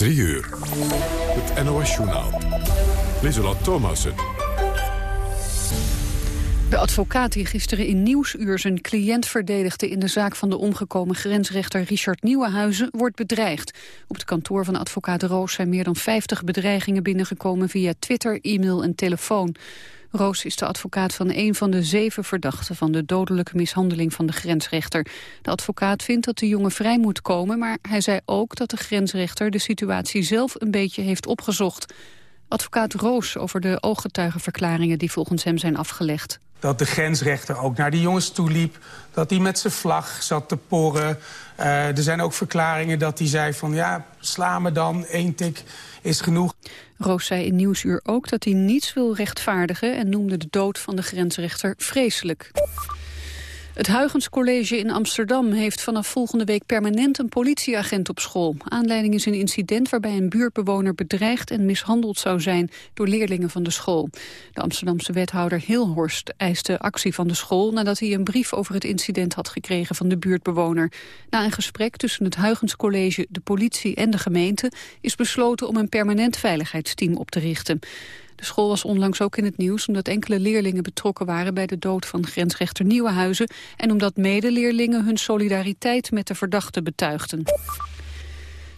3 uur. Het NOS-journaal. Lieselot Thomassen. De advocaat die gisteren in Nieuwsuur zijn cliënt verdedigde... in de zaak van de omgekomen grensrechter Richard Nieuwenhuizen wordt bedreigd. Op het kantoor van advocaat Roos zijn meer dan 50 bedreigingen binnengekomen... via Twitter, e-mail en telefoon. Roos is de advocaat van een van de zeven verdachten... van de dodelijke mishandeling van de grensrechter. De advocaat vindt dat de jongen vrij moet komen... maar hij zei ook dat de grensrechter de situatie zelf een beetje heeft opgezocht. Advocaat Roos over de ooggetuigenverklaringen... die volgens hem zijn afgelegd dat de grensrechter ook naar die jongens toe liep. Dat hij met zijn vlag zat te porren. Uh, er zijn ook verklaringen dat hij zei van... ja, sla me dan, één tik is genoeg. Roos zei in Nieuwsuur ook dat hij niets wil rechtvaardigen... en noemde de dood van de grensrechter vreselijk. Het Huygenscollege in Amsterdam heeft vanaf volgende week permanent een politieagent op school. Aanleiding is een incident waarbij een buurtbewoner bedreigd en mishandeld zou zijn door leerlingen van de school. De Amsterdamse wethouder Hilhorst eiste actie van de school nadat hij een brief over het incident had gekregen van de buurtbewoner. Na een gesprek tussen het Huygenscollege, de politie en de gemeente is besloten om een permanent veiligheidsteam op te richten. De school was onlangs ook in het nieuws omdat enkele leerlingen betrokken waren bij de dood van grensrechter Nieuwenhuizen en omdat medeleerlingen hun solidariteit met de verdachte betuigden.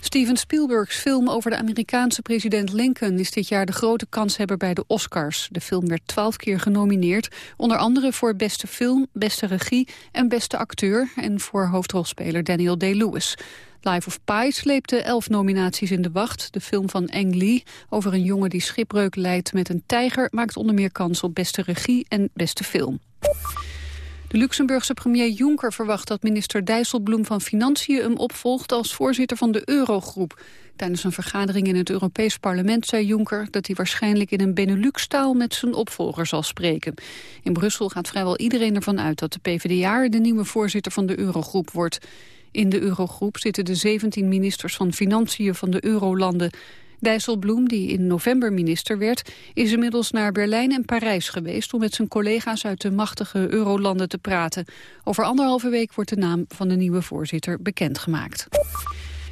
Steven Spielbergs film over de Amerikaanse president Lincoln is dit jaar de grote kanshebber bij de Oscars. De film werd twaalf keer genomineerd, onder andere voor beste film, beste regie en beste acteur en voor hoofdrolspeler Daniel Day-Lewis. Life of Pi sleepte elf nominaties in de wacht. De film van Ang Lee over een jongen die schipbreuk leidt met een tijger... maakt onder meer kans op beste regie en beste film. De Luxemburgse premier Juncker verwacht dat minister Dijsselbloem van Financiën hem opvolgt als voorzitter van de Eurogroep. Tijdens een vergadering in het Europees Parlement zei Juncker dat hij waarschijnlijk in een Benelux-taal met zijn opvolger zal spreken. In Brussel gaat vrijwel iedereen ervan uit dat de PvdA de nieuwe voorzitter van de Eurogroep wordt. In de Eurogroep zitten de 17 ministers van Financiën van de Eurolanden. Dijsselbloem, die in november minister werd, is inmiddels naar Berlijn en Parijs geweest om met zijn collega's uit de machtige Eurolanden te praten. Over anderhalve week wordt de naam van de nieuwe voorzitter bekendgemaakt.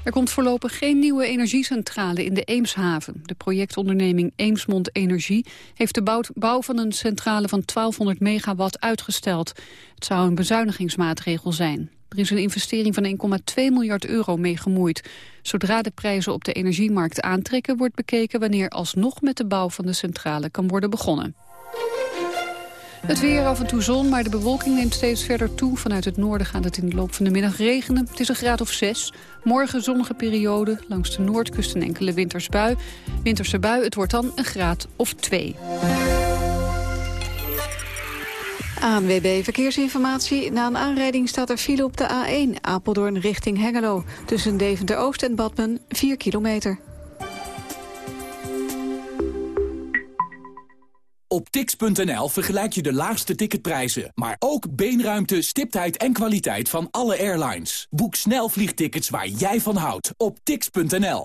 Er komt voorlopig geen nieuwe energiecentrale in de Eemshaven. De projectonderneming Eemsmond Energie heeft de bouw van een centrale van 1200 megawatt uitgesteld. Het zou een bezuinigingsmaatregel zijn. Er is een investering van 1,2 miljard euro mee gemoeid. Zodra de prijzen op de energiemarkt aantrekken... wordt bekeken wanneer alsnog met de bouw van de centrale kan worden begonnen. Het weer af en toe zon, maar de bewolking neemt steeds verder toe. Vanuit het noorden gaat het in de loop van de middag regenen. Het is een graad of 6. Morgen zonnige periode, langs de noordkust een enkele wintersbui. Winterse bui, het wordt dan een graad of 2. ANWB Verkeersinformatie. Na een aanrijding staat er file op de A1 Apeldoorn richting Hengelo. Tussen Deventer-Oost en Badmen 4 kilometer. Op tix.nl vergelijk je de laagste ticketprijzen, maar ook beenruimte, stiptheid en kwaliteit van alle airlines. Boek snel vliegtickets waar jij van houdt op tix.nl.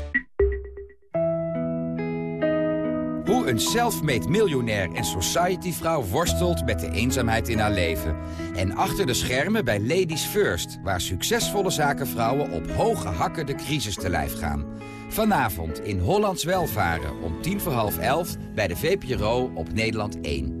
Een self-made miljonair en society-vrouw worstelt met de eenzaamheid in haar leven. En achter de schermen bij Ladies First, waar succesvolle zakenvrouwen op hoge hakken de crisis te lijf gaan. Vanavond in Hollands Welvaren om tien voor half elf bij de VPRO op Nederland 1.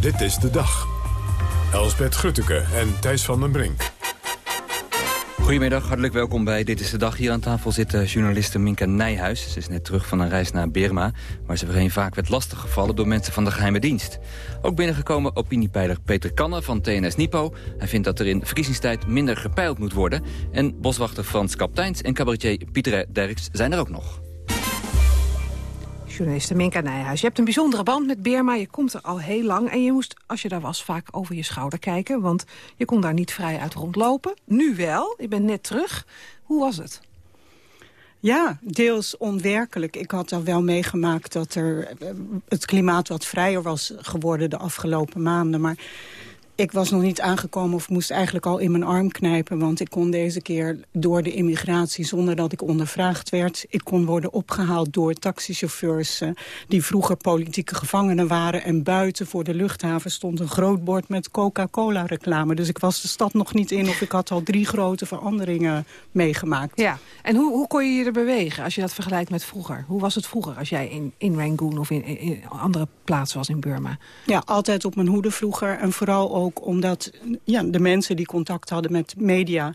Dit is de dag. Elsbeth Grutteke en Thijs van den Brink. Goedemiddag, hartelijk welkom bij Dit is de Dag. Hier aan tafel zit uh, journaliste Minka Nijhuis. Ze is net terug van een reis naar Burma... waar ze voorheen vaak werd lastiggevallen door mensen van de geheime dienst. Ook binnengekomen opiniepeiler Peter Kanne van TNS Nipo. Hij vindt dat er in verkiezingstijd minder gepeild moet worden. En boswachter Frans Kapteins en cabaretier Pieter Derks zijn er ook nog. Journaliste Minka Nijhuis. Je hebt een bijzondere band met Birma. Je komt er al heel lang. En je moest, als je daar was, vaak over je schouder kijken. Want je kon daar niet vrij uit rondlopen. Nu wel. Je bent net terug. Hoe was het? Ja, deels onwerkelijk. Ik had al wel meegemaakt dat er het klimaat wat vrijer was geworden de afgelopen maanden. Maar ik was nog niet aangekomen of moest eigenlijk al in mijn arm knijpen. Want ik kon deze keer door de immigratie zonder dat ik ondervraagd werd. Ik kon worden opgehaald door taxichauffeurs uh, die vroeger politieke gevangenen waren. En buiten voor de luchthaven stond een groot bord met Coca-Cola reclame. Dus ik was de stad nog niet in of ik had al drie grote veranderingen meegemaakt. Ja, en hoe, hoe kon je je er bewegen als je dat vergelijkt met vroeger? Hoe was het vroeger als jij in, in Rangoon of in, in andere plaatsen was in Burma? Ja, altijd op mijn hoede vroeger en vooral ook omdat ja, de mensen die contact hadden met media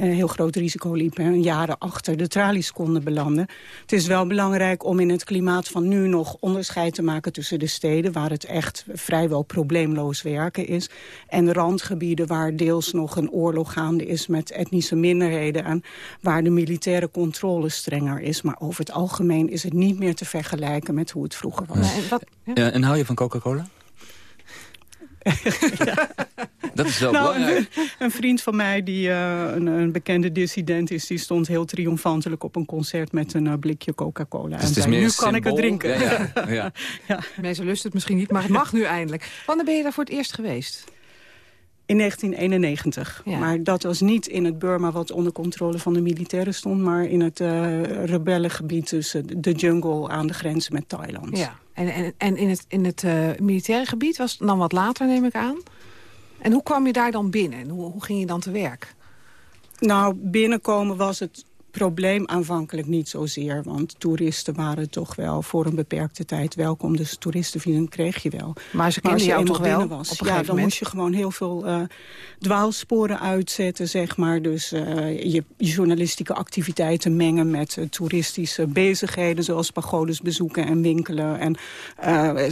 een heel groot risico liepen en jaren achter de tralies konden belanden. Het is wel belangrijk om in het klimaat van nu nog onderscheid te maken tussen de steden... waar het echt vrijwel probleemloos werken is... en randgebieden waar deels nog een oorlog gaande is met etnische minderheden... en waar de militaire controle strenger is. Maar over het algemeen is het niet meer te vergelijken met hoe het vroeger was. En, wat, ja? en hou je van Coca-Cola? Ja. Dat is wel nou, belangrijk. Een, een, vriend van mij, die uh, een, een, bekende dissident is... die stond heel triomfantelijk op een concert met een uh, blikje Coca-Cola. Dus en zei, nu symbool. kan ik het drinken. Ja, ja, ja. ja. Mensen lusten het misschien niet, maar het mag nu eindelijk. Wanneer ben je daar voor het eerst geweest? In 1991. Ja. Maar dat was niet in het Burma wat onder controle van de militairen stond... maar in het uh, rebellengebied tussen de jungle aan de grens met Thailand. Ja. En, en, en in het, in het uh, militaire gebied was het dan wat later, neem ik aan? En hoe kwam je daar dan binnen? En hoe, hoe ging je dan te werk? Nou, binnenkomen was het probleem aanvankelijk niet zozeer. Want toeristen waren toch wel voor een beperkte tijd welkom. Dus toeristenvisum kreeg je wel. Maar ze kenden jou toch wel? Was, op een ja, dan moment. moest je gewoon heel veel uh, dwaalsporen uitzetten, zeg maar. Dus uh, je, je, journalistieke activiteiten mengen met uh, toeristische bezigheden... zoals pagodes bezoeken en winkelen. En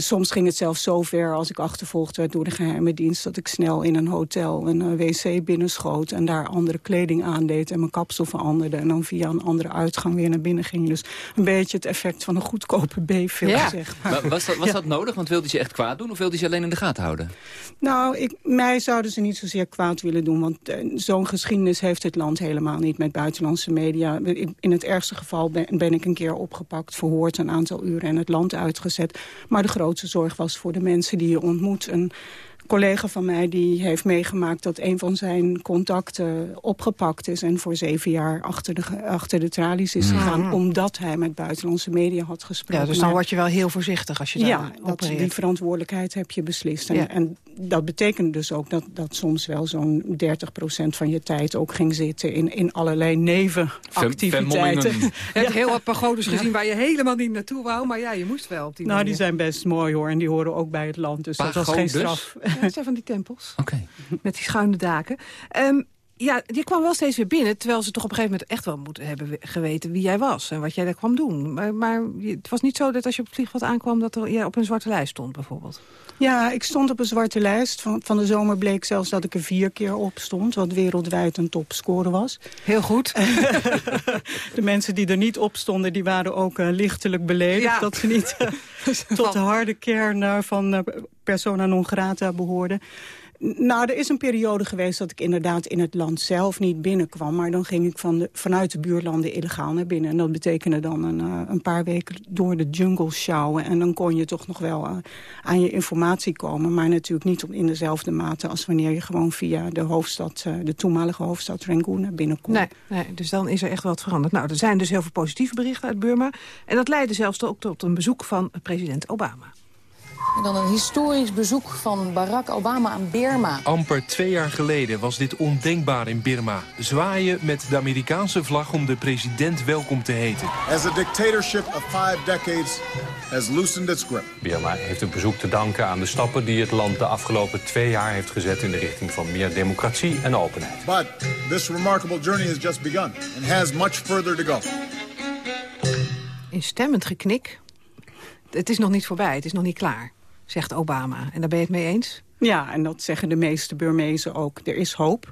soms ging het zelfs zo ver als ik achtervolgd werd door de geheime dienst... dat ik snel in een hotel een wc binnenschoot... en daar andere kleding aandeed en mijn kapsel veranderde... en dan via een andere uitgang weer naar binnen ging. Dus een beetje het effect van een goedkope B-film, ja. zeg maar. maar. Was, dat, was ja. dat nodig? Want wilde je echt kwaad doen of wilde je alleen in de gaten houden? Nou, ik, mij zouden ze niet zozeer kwaad willen doen. Want uh, zo'n geschiedenis heeft het land helemaal niet met buitenlandse media. In, in het ergste geval ben, ben, ik een keer opgepakt, verhoord een aantal uren en het land uitgezet. Maar de grootste zorg was voor de mensen die je ontmoet. Een collega van mij die heeft meegemaakt dat een van zijn contacten opgepakt is... en voor zeven jaar achter de, achter de tralies is gegaan... Mm. omdat hij met buitenlandse media had gesproken. Ja, dus dan word je wel heel voorzichtig als je daar Ja, dat, die verantwoordelijkheid heb je beslist. En, ja. en dat betekent dus ook dat, dat soms wel zo'n 30% van je tijd... ook ging zitten in, in allerlei nevenactiviteiten. Je hebt heel wat pagodes gezien waar je helemaal niet naartoe wou... maar ja, je moest wel op die Nou, manier. die zijn best mooi hoor. En die horen ook bij het land. Dus pagodes? dat was geen straf. Ja, dat zijn van die tempels. Oké. Okay. Met die schuine daken. Um, ja, je kwam wel steeds weer binnen... terwijl ze toch op een gegeven moment echt wel moeten hebben geweten wie jij was... en wat jij daar kwam doen. Maar, maar het was niet zo dat als je op het vliegveld aankwam... dat er, jij op een zwarte lijst stond, bijvoorbeeld. Ja, ik stond op een zwarte lijst. Van, van de zomer bleek zelfs dat ik er vier keer op stond... wat wereldwijd een topscore was. Heel goed. de mensen die er niet op stonden... die waren ook uh, lichtelijk beledigd... Ja. dat ze niet uh, tot de harde kern uh, van persona non grata behoorden. Nou, er is een periode geweest dat ik inderdaad in het land zelf niet binnenkwam. Maar dan ging ik van de, vanuit de buurlanden illegaal naar binnen. En dat betekende dan een, uh, een paar weken door de jungle sjouwen. En dan kon je toch nog wel uh, aan je informatie komen. Maar natuurlijk niet in dezelfde mate als wanneer je gewoon via de hoofdstad, uh, de toenmalige hoofdstad Rangoon naar binnen. Nee, nee, dus dan is er echt wat veranderd. Nou, er zijn dus heel veel positieve berichten uit Burma. En dat leidde zelfs ook tot een bezoek van president Obama. En dan een historisch bezoek van Barack Obama aan Birma. Amper twee jaar geleden was dit ondenkbaar in Birma. Zwaaien met de Amerikaanse vlag om de president welkom te heten. As a dictatorship of five decades has loosened its grip. Birma heeft het bezoek te danken aan de stappen die het land de afgelopen twee jaar heeft gezet in de richting van meer democratie en openheid. But this remarkable journey has just begun and has much further to go. Instemmend geknik. Het is nog niet voorbij, het is nog niet klaar zegt Obama. En daar ben je het mee eens? Ja, en dat zeggen de meeste Burmezen ook. Er is hoop.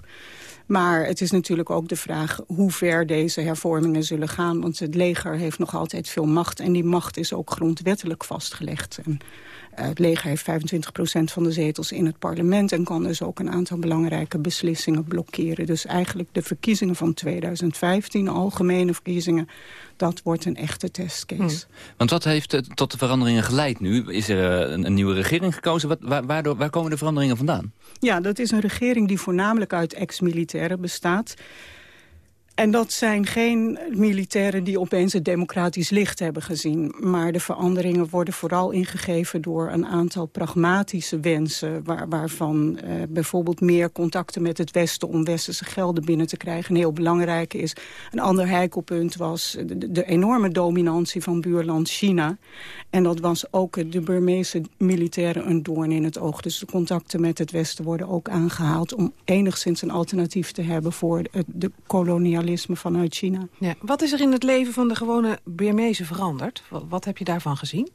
Maar het is natuurlijk ook de vraag hoe ver deze hervormingen zullen gaan. Want het leger heeft nog altijd veel macht. En die macht is ook grondwettelijk vastgelegd. En het leger heeft 25% van de zetels in het parlement... en kan dus ook een aantal belangrijke beslissingen blokkeren. Dus eigenlijk de verkiezingen van 2015, algemene verkiezingen... dat wordt een echte testcase. Hmm. Want wat heeft tot de veranderingen geleid nu? Is er een, een nieuwe regering gekozen? Wat, waardoor, waar komen de veranderingen vandaan? Ja, dat is een regering die voornamelijk uit ex-militairen bestaat... En dat zijn geen militairen die opeens het democratisch licht hebben gezien. Maar de veranderingen worden vooral ingegeven door een aantal pragmatische wensen... Waar, waarvan eh, bijvoorbeeld meer contacten met het Westen om westerse gelden binnen te krijgen... heel belangrijk is. Een ander heikelpunt was de, enorme dominantie van buurland China. En dat was ook de Burmeese militairen een doorn in het oog. Dus de contacten met het Westen worden ook aangehaald... om enigszins een alternatief te hebben voor de, de kolonialisme vanuit China. Ja. Wat is er in het leven van de gewone Burmezen veranderd? Wat, wat heb je daarvan gezien?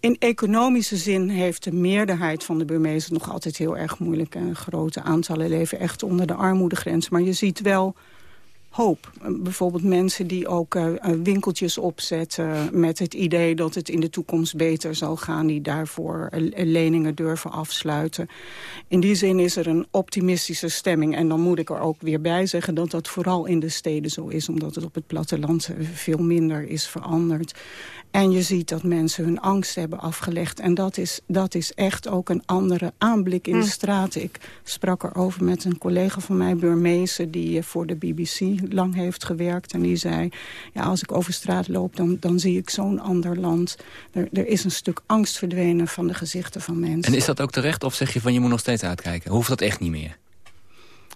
In economische zin heeft de meerderheid van de Burmezen nog altijd heel erg moeilijk. En grote aantallen leven echt onder de armoedegrens. Maar je ziet wel hoop. Bijvoorbeeld mensen die ook uh, winkeltjes opzetten met het idee dat het in de toekomst beter zal gaan, die daarvoor leningen durven afsluiten. In die zin is er een optimistische stemming. En dan moet ik er ook weer bij zeggen dat dat vooral in de steden zo is, omdat het op het platteland veel minder is veranderd. En je ziet dat mensen hun angst hebben afgelegd. En dat is, dat is echt ook een andere aanblik in de hm. straten. Ik sprak erover met een collega van mij, Burmeese... die voor de BBC lang heeft gewerkt. En die zei, ja, als ik over straat loop, dan, dan zie ik zo'n ander land. Er, er is een stuk angst verdwenen van de gezichten van mensen. En is dat ook terecht? Of zeg je van, je moet nog steeds uitkijken? Hoeft dat echt niet meer?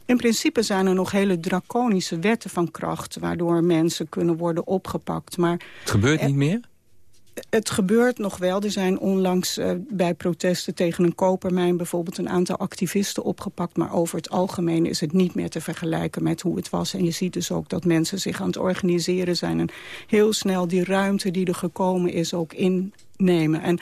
In principe zijn er nog hele draconische wetten van kracht... waardoor mensen kunnen worden opgepakt. Maar het gebeurt niet meer? Het gebeurt nog wel. Er zijn onlangs uh, bij protesten tegen een kopermijn bijvoorbeeld een aantal activisten opgepakt. Maar over het algemeen is het niet meer te vergelijken met hoe het was. En je ziet dus ook dat mensen zich aan het organiseren zijn. En heel snel die ruimte die er gekomen is ook innemen. En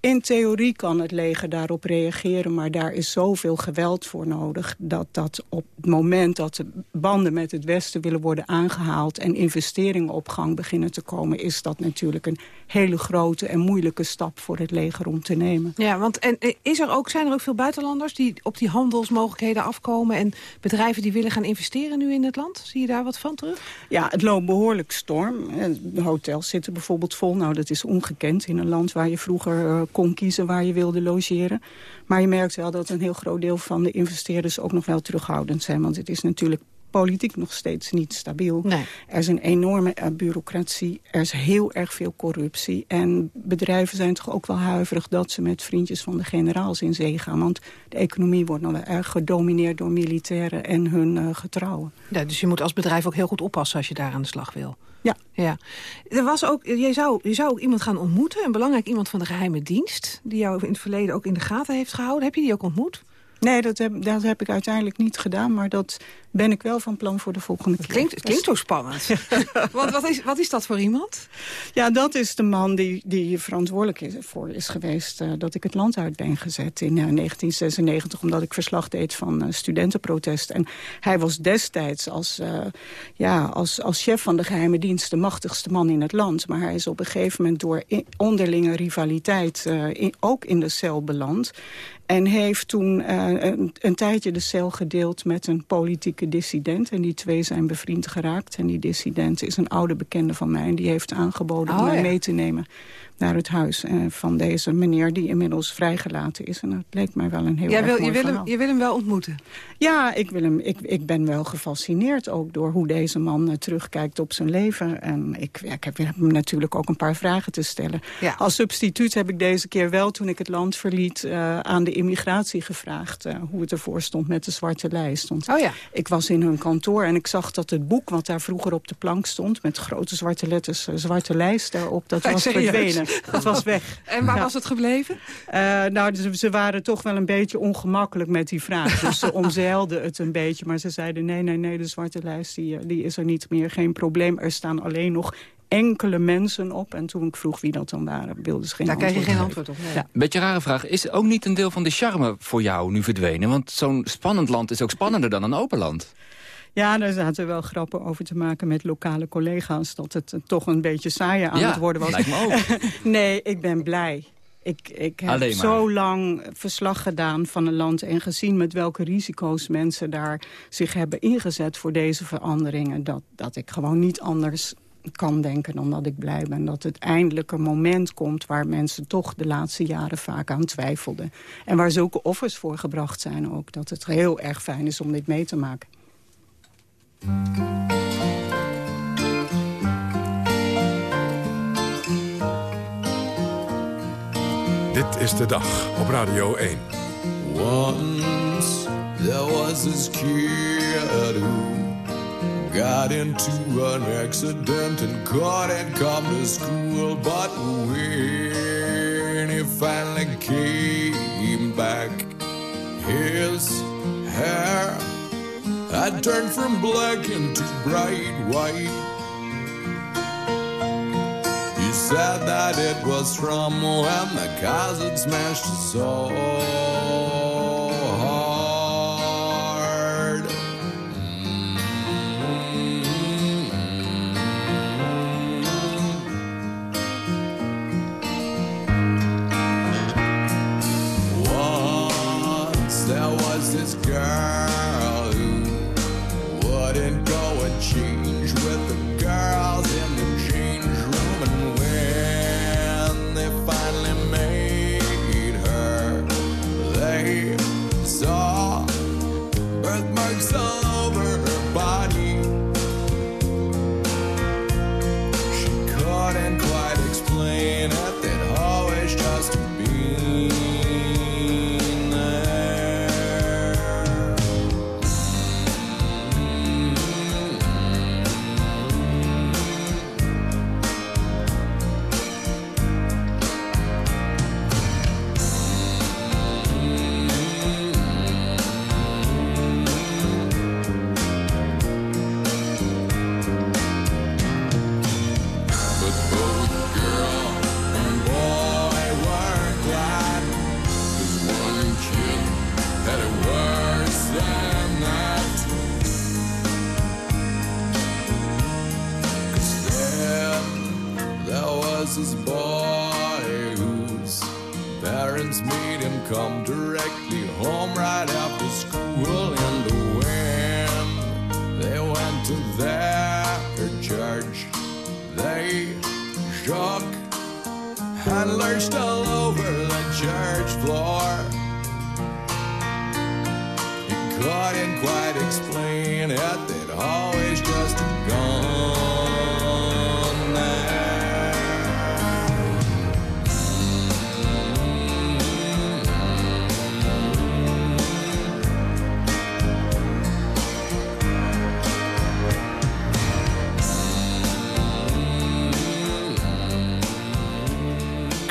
in theorie kan het leger daarop reageren, maar daar is zoveel geweld voor nodig... dat dat op het moment dat de banden met het Westen willen worden aangehaald... en investeringen op gang beginnen te komen... is dat natuurlijk een hele grote en moeilijke stap voor het leger om te nemen. Ja, want en is er ook, zijn er ook veel buitenlanders die op die handelsmogelijkheden afkomen... en bedrijven die willen gaan investeren nu in het land? Zie je daar wat van terug? Ja, het loopt behoorlijk storm. De hotels zitten bijvoorbeeld vol. Nou, dat is ongekend in een land waar je vroeger eh, kon kiezen waar je wilde logeren. Maar je merkt wel dat een heel groot deel van de investeerders ook nog wel terughoudend zijn. Want het is natuurlijk politiek nog steeds niet stabiel. Nee. Er is een enorme uh, bureaucratie, er is heel erg veel corruptie. En bedrijven zijn toch ook wel huiverig dat ze met vriendjes van de generaals in zee gaan. Want de economie wordt nog wel erg gedomineerd door militairen en hun uh, getrouwen. Ja, dus je moet als bedrijf ook heel goed oppassen als je daar aan de slag wil. Ja. ja. Er was ook, je, zou, je zou ook iemand gaan ontmoeten, een belangrijk iemand van de geheime dienst... die jou in het verleden ook in de gaten heeft gehouden. Heb je die ook ontmoet? Nee, dat heb, dat heb ik uiteindelijk niet gedaan. Maar dat ben ik wel van plan voor de volgende keer. Klinkt, het klinkt zo spannend. Want wat is, wat is dat voor iemand? Ja, dat is de man die, die verantwoordelijk is, voor is geweest... Uh, dat ik het land uit ben gezet in uh, eh, 1996... omdat ik verslag deed van uh, studentenprotest. En hij was destijds als, ja, als, als chef van de geheime dienst... de machtigste man in het land. Maar hij is op een gegeven moment door onderlinge rivaliteit... In, ook in de cel beland. En heeft toen uh, een, een, tijdje de cel gedeeld met een politieke dissident. En die twee zijn bevriend geraakt. En die dissident is een oude bekende van mij. En die heeft aangeboden Oh, om mij ja. mee te nemen naar het huis eh, van deze meneer... die inmiddels vrijgelaten is. En dat leek mij wel een heel Jij erg wil, mooi je, wil hem, je wil hem wel ontmoeten? Ja, ik, wil hem, ik, ik ben wel gefascineerd ook door hoe deze man eh, terugkijkt op zijn leven. En ik, ik heb, hem natuurlijk ook een paar vragen te stellen. Als substituut heb ik deze keer wel, toen ik het land verliet... eh, aan de immigratie gevraagd hoe het ervoor stond met de zwarte lijst. Want Oh ja. Ik was in hun kantoor en ik zag dat het boek... wat daar vroeger op de plank stond, met grote zwarte letters... zwarte lijst daarop, dat was verdwenen. Dat was weg. En waar Ja. was het gebleven? Eh, nou, ze, ze waren toch wel een beetje ongemakkelijk met die vraag. Dus ze omzeilden het een beetje. Maar ze zeiden, nee, nee, nee, de zwarte lijst die, eh, die is er niet meer. Geen probleem. Er staan alleen nog enkele mensen op. En toen ik vroeg wie dat dan waren, wilden ze geen Daar krijg je antwoord geen antwoord op. nee. Ja. Beetje een rare vraag. Is ook niet een deel van de charme voor jou nu verdwenen? Want zo'n spannend land is ook spannender dan een open land. Ja, daar zaten wel grappen over te maken met lokale collega's... dat het toch een beetje saaier aan Ja, het worden was. lijkt me ook. nee, ik ben blij. Ik, ik heb zo lang verslag gedaan van een land... en gezien met welke risico's mensen daar zich hebben ingezet... voor deze veranderingen, dat, dat ik gewoon niet anders kan denken dan dat ik blij ben. Dat het eindelijk een moment komt waar mensen toch de laatste jaren vaak aan twijfelden. En waar zulke offers voor gebracht zijn ook. Dat het heel erg fijn is om dit mee te maken. Dit is de dag op Radio 1. Once there was this kid who got into an accident and couldn't come to school. But when he finally came back, his hair had turned from black into bright white. You said that it was from when the had smashed his soul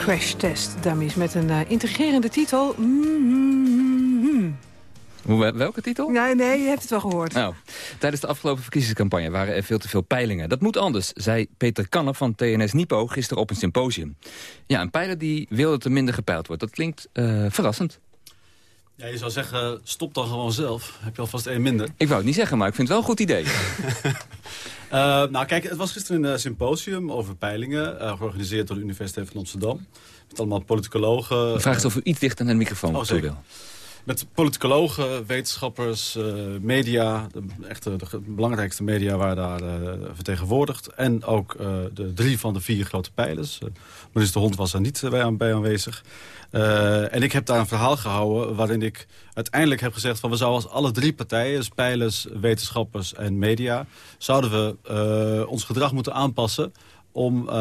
Crash Test Dummies met een eh, integrerende titel. Hoe, welke titel? Nee, nee, je hebt het wel gehoord. Nou, tijdens de afgelopen verkiezingscampagne waren er veel te veel peilingen. Dat moet anders, zei Peter Kanner van TNS Nipo gisteren op een symposium. Ja, een peiler die wil dat er minder gepeild wordt. Dat klinkt eh, verrassend. Ja, je zou zeggen, stop dan gewoon zelf. Heb je alvast één minder. Ik wou het niet zeggen, maar ik vind het wel een goed idee. Uh, nou kijk, het was gisteren een symposium over peilingen... Uh, georganiseerd door de Universiteit van Amsterdam. Met allemaal politicologen. Ik vraag het of u iets dichter naar de microfoon oh, toe wil. Met politicologen, wetenschappers, uh, media. De, echte, de belangrijkste media waren daar vertegenwoordigd. En ook de drie van de vier grote pijlers. Maurice de Hond was er niet bij, bij aanwezig. en ik heb daar een verhaal gehouden waarin ik uiteindelijk heb gezegd... van we zouden als alle drie partijen, dus pijlers, wetenschappers en media... zouden we ons gedrag moeten aanpassen om uh,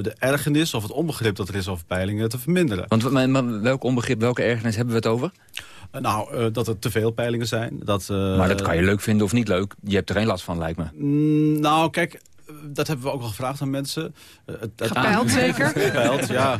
de ergernis of het onbegrip dat er is over peilingen te verminderen. Want maar, maar welk onbegrip, welke ergernis hebben we het over? Nou, uh, dat er te veel peilingen zijn. Dat, maar dat kan je leuk vinden of niet leuk. Je hebt er geen last van, lijkt me. Mm, nou, kijk, dat hebben we ook wel gevraagd aan mensen. Uh, het, het Gepeild zeker? Gepeild, ja.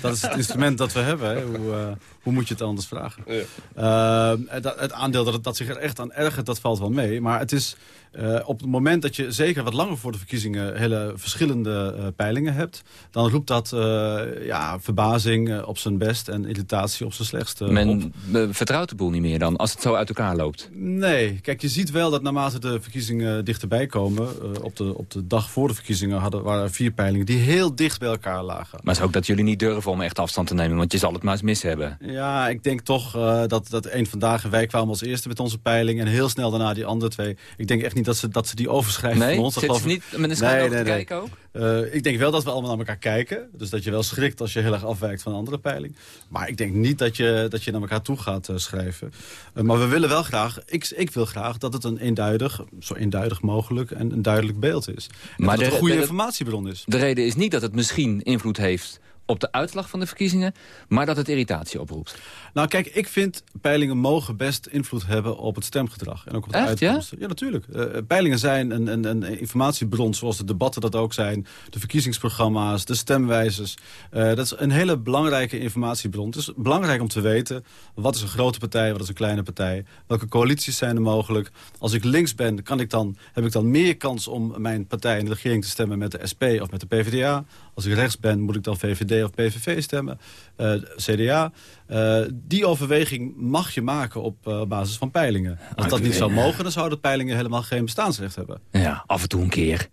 Dat is het instrument dat we hebben. Hè. Hoe, uh, hoe moet je het anders vragen? Ja. Uh, het, het, aandeel dat, het, dat zich er echt aan ergert, dat valt wel mee. Maar het is uh, op het moment dat je zeker wat langer voor de verkiezingen... hele verschillende uh, peilingen hebt... dan roept dat uh, ja, verbazing op zijn best en irritatie op zijn slechtste Men vertrouwt de boel niet meer dan, als het zo uit elkaar loopt? Nee. Kijk, je ziet wel dat naarmate de verkiezingen dichterbij komen... op, de, op de dag voor de verkiezingen hadden, waren er vier peilingen... die heel dicht bij elkaar lagen. Maar het is ook dat jullie niet durven om echt afstand te nemen... want je zal het maar eens mis hebben. Ja, ik denk toch dat, dat één vandaag... wij kwamen als eerste met onze peiling... en heel snel daarna die andere twee. Ik denk echt niet dat ze, dat ze die overschrijven nee, van ons. Niet met een schuin nee, nee, te kijken ook? Uh, ik denk wel dat we allemaal naar elkaar kijken. Dus dat je wel schrikt als je heel erg afwijkt van een andere peiling. Maar ik denk niet dat je, dat je naar elkaar toe gaat uh, schrijven. Uh, maar we willen wel graag, ik, ik wil graag dat het een eenduidig, zo eenduidig mogelijk en een duidelijk beeld is. En maar dat het een goede de, informatiebron is. De reden is niet dat het misschien invloed heeft op de uitslag van de verkiezingen, maar dat het irritatie oproept. Nou kijk, ik vind peilingen mogen best invloed hebben op het stemgedrag. En ook op de Echt, uitkomsten. Ja? ja, natuurlijk. Uh, peilingen zijn een, een, een, informatiebron zoals de debatten dat ook zijn. De verkiezingsprogramma's, de stemwijzers. Uh, dat is een hele belangrijke informatiebron. Het is belangrijk om te weten wat is een grote partij, wat is een kleine partij. Welke coalities zijn er mogelijk. Als ik links ben, kan ik dan, heb ik dan meer kans om mijn partij in de regering te stemmen met de SP of met de PvdA. Als ik rechts ben, moet ik dan VVD of PVV stemmen. Uh, CDA. Uh, die overweging mag je maken op uh, basis van peilingen. Als dat niet zou mogen, dan zouden peilingen helemaal geen bestaansrecht hebben. Ja, af en toe een keer.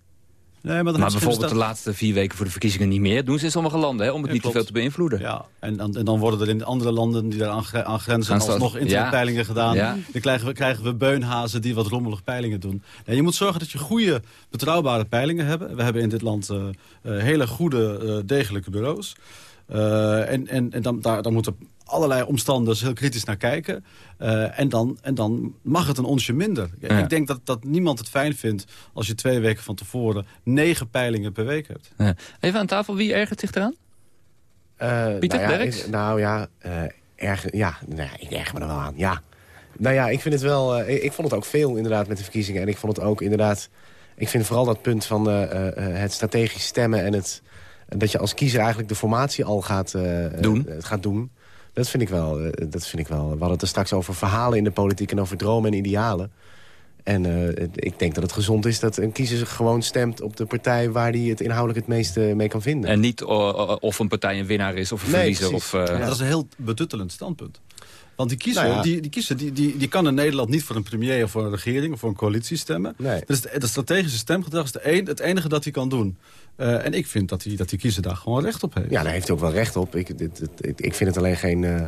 Nee, maar, maar bijvoorbeeld de laatste vier weken voor de verkiezingen niet meer. Doen ze in sommige landen, hè, om het ja, niet klopt. te veel te beïnvloeden. Ja, en, en, en dan worden er in andere landen die daar aan, aan grenzen... Gaan alsnog internetpeilingen ja. gedaan. Ja. Dan krijgen we, krijgen we beunhazen die wat rommelig peilingen doen. Nee, je moet zorgen dat je goede, betrouwbare peilingen hebt. We hebben in dit land uh, uh, hele goede, uh, degelijke bureaus. Uh, en en, en dan, daar, daar moeten allerlei omstanders heel kritisch naar kijken. Uh, en, dan, en dan mag het een onsje minder. Ja. Ik denk dat, dat niemand het fijn vindt als je twee weken van tevoren negen peilingen per week hebt. Ja. Even aan tafel, wie ergert zich eraan? Uh, Pieter nou ja, nou ja, uh, erg, ja nou, ik erger me er wel aan, ja. Nou ja, ik vind het wel... Ik, ik, vond het ook veel inderdaad met de verkiezingen. En ik vond het ook inderdaad... Ik vind vooral dat punt van het strategisch stemmen en het dat je als kiezer eigenlijk de formatie al gaat, uh, doen. Uh, gaat doen. Dat vind ik wel. Uh, dat vind ik wel. We hadden het er straks over verhalen in de politiek en over dromen en idealen. En ik denk dat het gezond is dat een kiezer gewoon stemt op de partij... waar hij het inhoudelijk het meeste mee kan vinden. En niet of een partij een winnaar is of een nee, verliezer. Of, ja. Dat is een heel betuttelend standpunt. Want die kiezer, nou ja. die, die, kiezer die, die, die kan in Nederland niet voor een premier of voor een regering of voor een coalitie stemmen. Nee. Dus het strategische stemgedrag is de een, het enige dat hij kan doen. Uh, en ik vind dat die, dat die kiezer daar gewoon recht op heeft. Ja, daar heeft hij ook wel recht op. Ik, dit, dit, ik vind het alleen geen... Uh,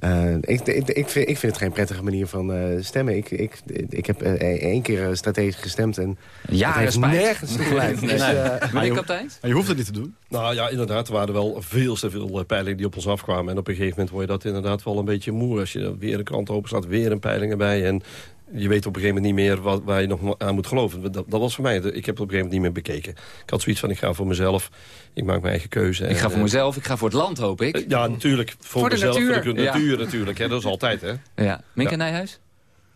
uh, ik, ik, ik, vind, ik vind het geen prettige manier van uh, stemmen. Ik, ik, ik heb uh, één keer strategisch gestemd en ja, het heeft nergens geleid. nee, nee. Uh, maar je, kapitein? Maar je hoeft het niet te doen. Nou ja, inderdaad, er waren wel veel te veel peilingen die op ons afkwamen. En op een gegeven moment word je dat inderdaad wel een beetje moe. Als je weer een krant open staat, weer een peiling erbij. En je weet op een gegeven moment niet meer wat, waar je nog aan moet geloven. Dat, dat was voor mij, ik heb het op een gegeven moment niet meer bekeken. Ik had zoiets van, ik ga voor mezelf, ik maak mijn eigen keuze. Ik ga voor mezelf, ik ga voor het land, hoop ik. Ja, natuurlijk. Voor, voor mezelf, de natuur. voor de natuur ja. natuurlijk. Hè, dat is altijd, hè. Ja. Minke ja. Nijhuis?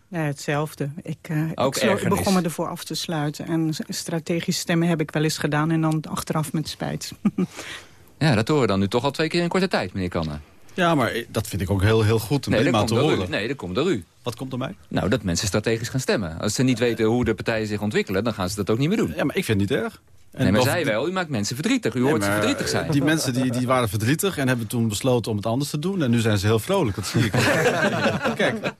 Ja, hetzelfde. Ik, uh, ik begon me ervoor af te sluiten. En strategisch stemmen heb ik wel eens gedaan en dan achteraf met spijt. ja, dat horen we dan nu toch al twee keer in korte tijd, meneer Kanne. Ja, maar dat vind ik ook heel, heel goed om nee, dat te horen. U. Nee, dat komt door u. Wat komt door mij? Nou, dat mensen strategisch gaan stemmen. Als ze niet weten hoe de partijen zich ontwikkelen, dan gaan ze dat ook niet meer doen. Ja, maar ik vind het niet erg. En nee, maar zij wel, u maakt mensen verdrietig. U nee, hoort ze verdrietig zijn. Die mensen die, die waren verdrietig en hebben toen besloten om het anders te doen. En nu zijn ze heel vrolijk, dat zie ik. Kijk.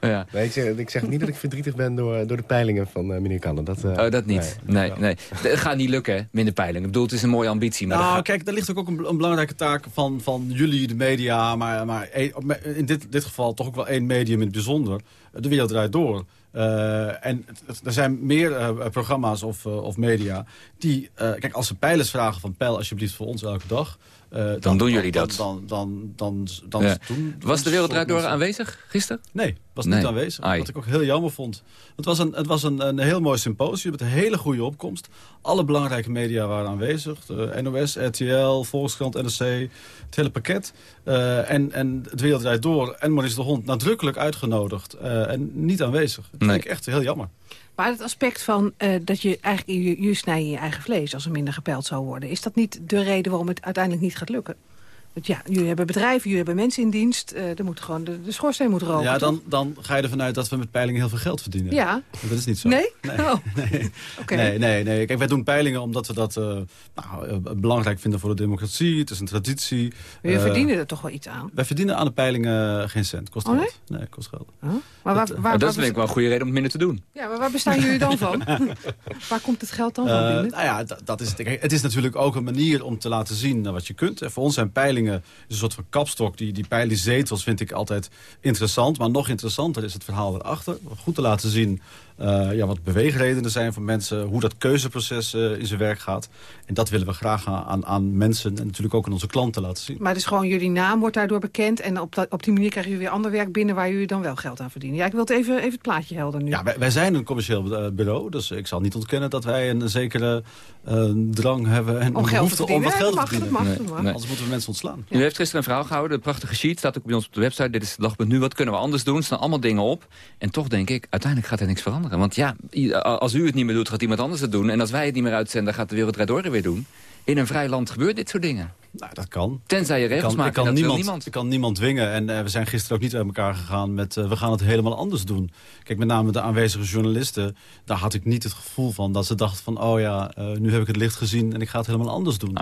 Ja. Nee, ik, zeg, ik zeg niet dat ik verdrietig ben door, door de peilingen van eh, meneer Kannen. Dat, eh, Oh, dat niet. Nee, nee. Het gaat niet lukken, hè? Minder peilingen. Ik bedoel, het is een mooie ambitie. Maar dat Nou, gaat- kijk, daar ligt ook een, een belangrijke taak van, van jullie, de media... maar, maar één- in dit, dit geval toch ook wel één medium in het bijzonder. De wereld draait door. Eh, en er zijn meer eh, programma's of, of media die... eh, kijk, als ze pijlers vragen van peil alsjeblieft voor ons elke dag... eh, dan, doen jullie dat. Dan, dan, dan, dan, Ja. doen- Was de wereld door aanwezig gisteren? Nee, was Nee. niet aanwezig. Ai. Wat ik ook heel jammer vond. Het was een, het was een, een heel mooi symposium met een hele goede opkomst. Alle belangrijke media waren aanwezig. De NOS, RTL, Volkskrant, NRC, het hele pakket. Eh, en, en het Wereld Draait Door en Maurice de Hond nadrukkelijk uitgenodigd. eh, en niet aanwezig. Dat vind ik echt heel jammer. Maar het aspect van eh, dat je eigenlijk je, je snijdt in je eigen vlees... als er minder gepeld zou worden... is dat niet de reden waarom het uiteindelijk niet gaat lukken? Want ja, jullie hebben bedrijven, jullie hebben mensen in dienst. eh er moet gewoon de, de schoorsteen moet roken, ja, dan, dan ga je ervan uit dat we met peilingen heel veel geld verdienen. Ja. Maar Dat is niet zo. Nee? Nee. Oh. Nee. Oké. Nee, nee, nee. Kijk, wij doen peilingen omdat we dat eh, nou, eh, belangrijk vinden voor de democratie. Het is een traditie. Jullie Eh, verdienen er toch wel iets aan? Wij verdienen aan de peilingen geen cent. Kost Oh, nee? geld. Nee, kost geld. Maar waar, waar, Nou, waar, dat is denk ik wel een goede reden om het minder te doen. ja, maar waar bestaan jullie dan van? waar komt het geld dan van Eh, binnen? nou ja, dat, dat is het. Kijk, Het is natuurlijk ook een manier om te laten zien eh, wat je kunt. En voor ons zijn peilingen is een soort van kapstok. Die, die zetels vind ik altijd interessant. Maar nog interessanter is het verhaal erachter. Goed te laten zien eh, ja, wat beweegredenen zijn van mensen. Hoe dat keuzeproces eh, in zijn werk gaat. En dat willen we graag aan, aan, mensen en natuurlijk ook aan onze klanten laten zien. Maar het is gewoon jullie naam wordt daardoor bekend... en op, dat, op die manier krijgen jullie weer ander werk binnen... waar jullie dan wel geld aan verdienen. Ja, ik wil het even, even het plaatje helder nu. Ja, wij, wij zijn een commercieel eh, bureau, dus ik zal niet ontkennen dat wij een zekere eh, drang hebben en Om een geld te behoefte om wat verdienen. geld te mag, verdienen. mag, mag. Nee. Anders moeten we mensen ontslaan. U heeft gisteren een verhaal gehouden, de prachtige sheet staat ook bij ons op de website. Dit is de dag nu, wat kunnen we anders doen? Er staan allemaal dingen op. En toch denk ik, uiteindelijk gaat er niks veranderen. Want ja, als u het niet meer doet, gaat iemand anders het doen. En als wij het niet meer uitzenden, gaat de wereld door weer doen. In een vrij land gebeurt dit soort dingen. Nou, dat kan. Tenzij je regels kan, maakt, ik kan niemand, niemand. Ik kan niemand dwingen. En eh, we zijn gisteren ook niet uit elkaar gegaan met... eh, we gaan het helemaal anders doen. Kijk, met name de aanwezige journalisten... daar had ik niet het gevoel van dat ze dachten van... oh ja, eh, nu heb ik het licht gezien en ik ga het helemaal anders doen.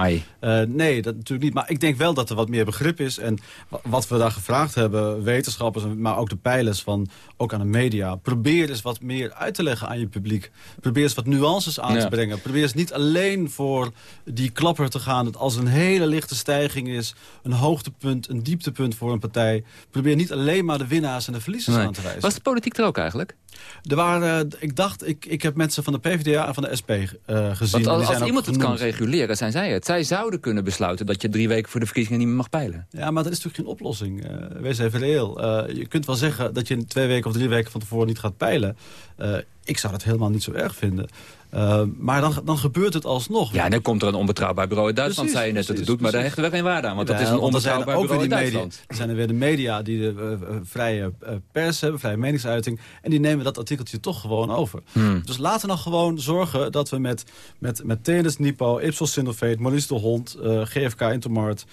Nee, dat natuurlijk niet. Maar ik denk wel dat er wat meer begrip is. En wa- wat we daar gevraagd hebben, wetenschappers... maar ook de pijlers van, ook aan de media... probeer eens wat meer uit te leggen aan je publiek. Probeer eens wat nuances aan Ja. te brengen. Probeer eens niet alleen voor die klapper te gaan... dat als een hele lichte stijging is... een hoogtepunt, een dieptepunt voor een partij... probeer niet alleen maar de winnaars en de verliezers Nee. aan te wijzen. Was de politiek er ook eigenlijk? Er waren, ik dacht, ik, ik heb mensen van de PvdA en van de SP eh, gezien. Want en die als, als iemand het kan reguleren, zijn zij het. Zij zouden kunnen besluiten dat je drie weken voor de verkiezingen niet meer mag peilen. Ja, maar dat is natuurlijk geen oplossing. Eh, wees even reëel. Eh, je kunt wel zeggen dat je in twee weken of drie weken van tevoren niet gaat peilen. Eh, ik zou dat helemaal niet zo erg vinden. Eh, maar dan, dan gebeurt het alsnog. Ja, en dan komt er een onbetrouwbaar bureau in Duitsland, Precies, zei je net dat het doet. Maar daar hechten we geen waarde aan, want dat is een er onbetrouwbaar ook weer bureau in media. Er zijn er weer de media die de eh, eh, vrije pers hebben, vrije meningsuiting. En die nemen dat artikeltje toch gewoon over. Hmm. Dus laten we nou gewoon zorgen dat we met, met, met TNS Nipo, Ipsos Synovate, Maurice de Hond, GFK Intermart,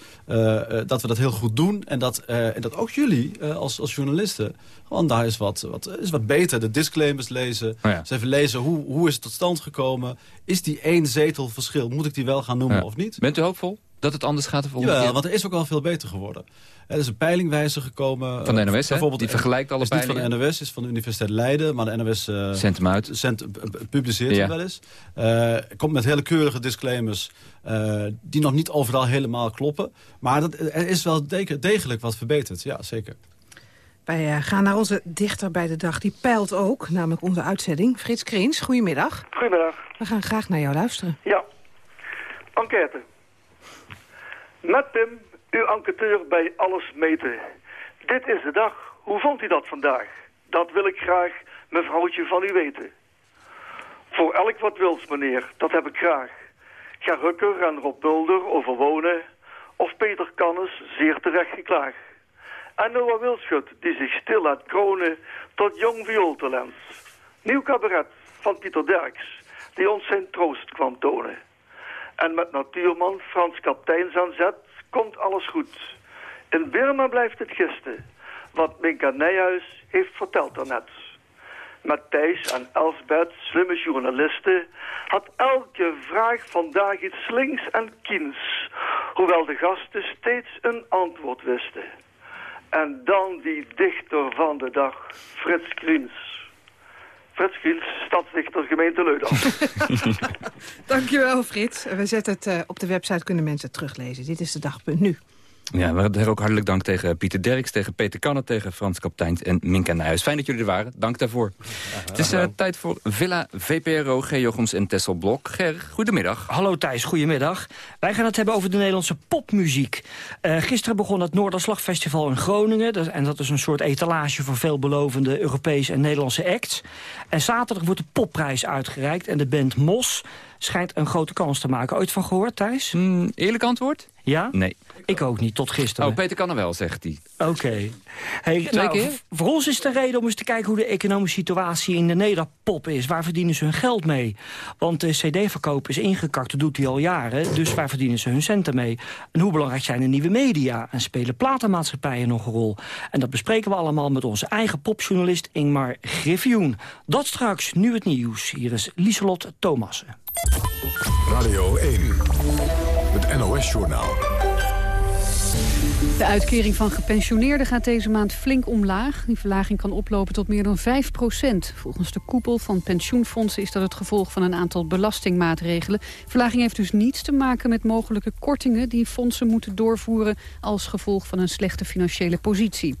dat we dat heel goed doen. En dat, en dat ook jullie als, als journalisten gewoon daar is wat, wat, is wat beter de disclaimers lezen. Oh ja. Dus even lezen hoe, hoe is het tot stand gekomen. Is die één zetel verschil, moet ik die wel gaan noemen Ja. of niet? Bent u hoopvol dat het anders gaat Jawel, keer? want er is ook al veel beter geworden. Er is een peilingwijzer gekomen. Van de eh, NOS, bijvoorbeeld, Die vergelijkt alle niet van peilingen. de NOS, is van de Universiteit Leiden. Maar de NOS eh, Zendt hem uit. zendt- publiceert Ja. hem wel eens. Eh, komt met hele keurige disclaimers die nog niet overal helemaal kloppen. Maar dat, er is wel degelijk wat verbeterd. Ja, zeker. Wij eh, gaan naar onze dichter bij de dag. Die peilt ook, namelijk onze uitzending. Frits Kreens, goedemiddag. Goedemiddag. We gaan graag naar jou luisteren. Ja. Enquête. Met Pim, uw enquêteur bij Alles Meten. Dit is de dag. Hoe vond u dat vandaag? Dat wil ik graag, mevrouwtje, van u weten. Voor elk wat wils, meneer. Dat heb ik graag. Ga Rukker en Rob Mulder over wonen. Of Peter Cannes, zeer terecht geklaag. En Noah Wilschut, die zich stil laat kronen tot jong viooltalent. Nieuw cabaret van Pieter Derks, die ons zijn troost kwam tonen. En met natuurman Frans Kapteins aan zet, komt alles goed. In Birma blijft het gisten, wat Minka Nijhuis heeft verteld daarnet. Met Thijs en Elsbeth, slimme journalisten, had elke vraag vandaag iets slinks en kiens, hoewel de gasten steeds een antwoord wisten. En dan die dichter van de dag, Frits Kriens. Frits Kriens, stadsdichter gemeente Leudam. Dankjewel, Frits. We zetten het eh, op de website, kunnen mensen het teruglezen. Dit is de dagpunt nu. Ja, we hebben ook hartelijk dank tegen Pieter Derks, tegen Peter Kanne, tegen Frans Kapteins en Minka Nijhuis. Fijn dat jullie er waren. Dank daarvoor. het is eh, tijd voor Villa VPRO, G. Jochems en Tessel Blok. Ger, goedemiddag. Hallo Thijs, goedemiddag. Wij gaan het hebben over de Nederlandse popmuziek. Uh, gisteren begon het Noorderslagfestival in Groningen. Dat, en dat is een soort etalage voor veelbelovende Europese en Nederlandse acts. En zaterdag wordt de popprijs uitgereikt en de band Mos schijnt een grote kans te maken. Ooit van gehoord, Thijs? Mm, eerlijk antwoord? Ja? Nee. Ik ook niet, tot gisteren. Oh, Peter kan er wel, zegt hij. Oké. Hey, nou? Voor ons is de reden om eens te kijken hoe de economische situatie in de nederpop is. Waar verdienen ze hun geld mee? Want de cd-verkoop is ingekakt, dat doet hij al jaren. Dus waar verdienen ze hun centen mee? En hoe belangrijk zijn de nieuwe media? En spelen platenmaatschappijen nog een rol? En dat bespreken we allemaal met onze eigen popjournalist Ingmar Griffioen. Dat straks, nu het nieuws. Hier is Lieselot Thomassen. Radio 1, het NOS-journaal. De uitkering van gepensioneerden gaat deze maand flink omlaag. Die verlaging kan oplopen tot meer dan 5 procent. Volgens de koepel van pensioenfondsen is dat het gevolg van een aantal belastingmaatregelen. Verlaging heeft dus niets te maken met mogelijke kortingen... die fondsen moeten doorvoeren als gevolg van een slechte financiële positie.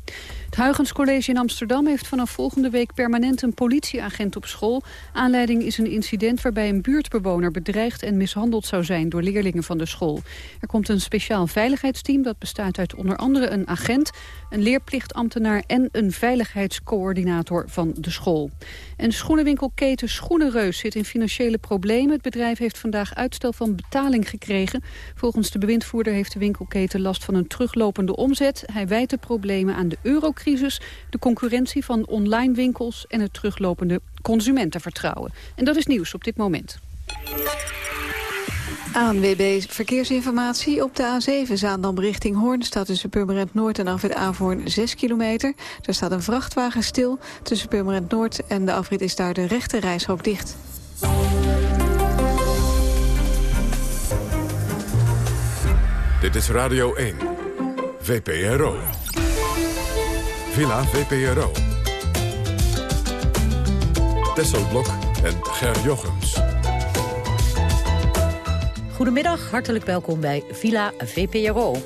Het Huygens College in Amsterdam heeft vanaf volgende week permanent een politieagent op school. Aanleiding is een incident waarbij een buurtbewoner bedreigd en mishandeld zou zijn door leerlingen van de school. Er komt een speciaal veiligheidsteam dat bestaat uit onder andere een agent, een leerplichtambtenaar en een veiligheidscoördinator van de school. En schoenenwinkelketen Schoenenreus zit in financiële problemen. Het bedrijf heeft vandaag uitstel van betaling gekregen. Volgens de bewindvoerder heeft de winkelketen last van een teruglopende omzet. Hij wijt de problemen aan de eurocrisis, de concurrentie van online winkels en het teruglopende consumentenvertrouwen. En dat is nieuws op dit moment. ANWB Verkeersinformatie op de A7 Zaandam richting Hoorn... staat tussen Purmerend Noord en afrit Averhoorn 6 kilometer. Er staat een vrachtwagen stil. Tussen Purmerend Noord en de afrit is daar de rechte reishok dicht. Dit is Radio 1, VPRO. Villa VPRO. Tesselblok en Ger Jochems. Goedemiddag, hartelijk welkom bij Villa VPRO.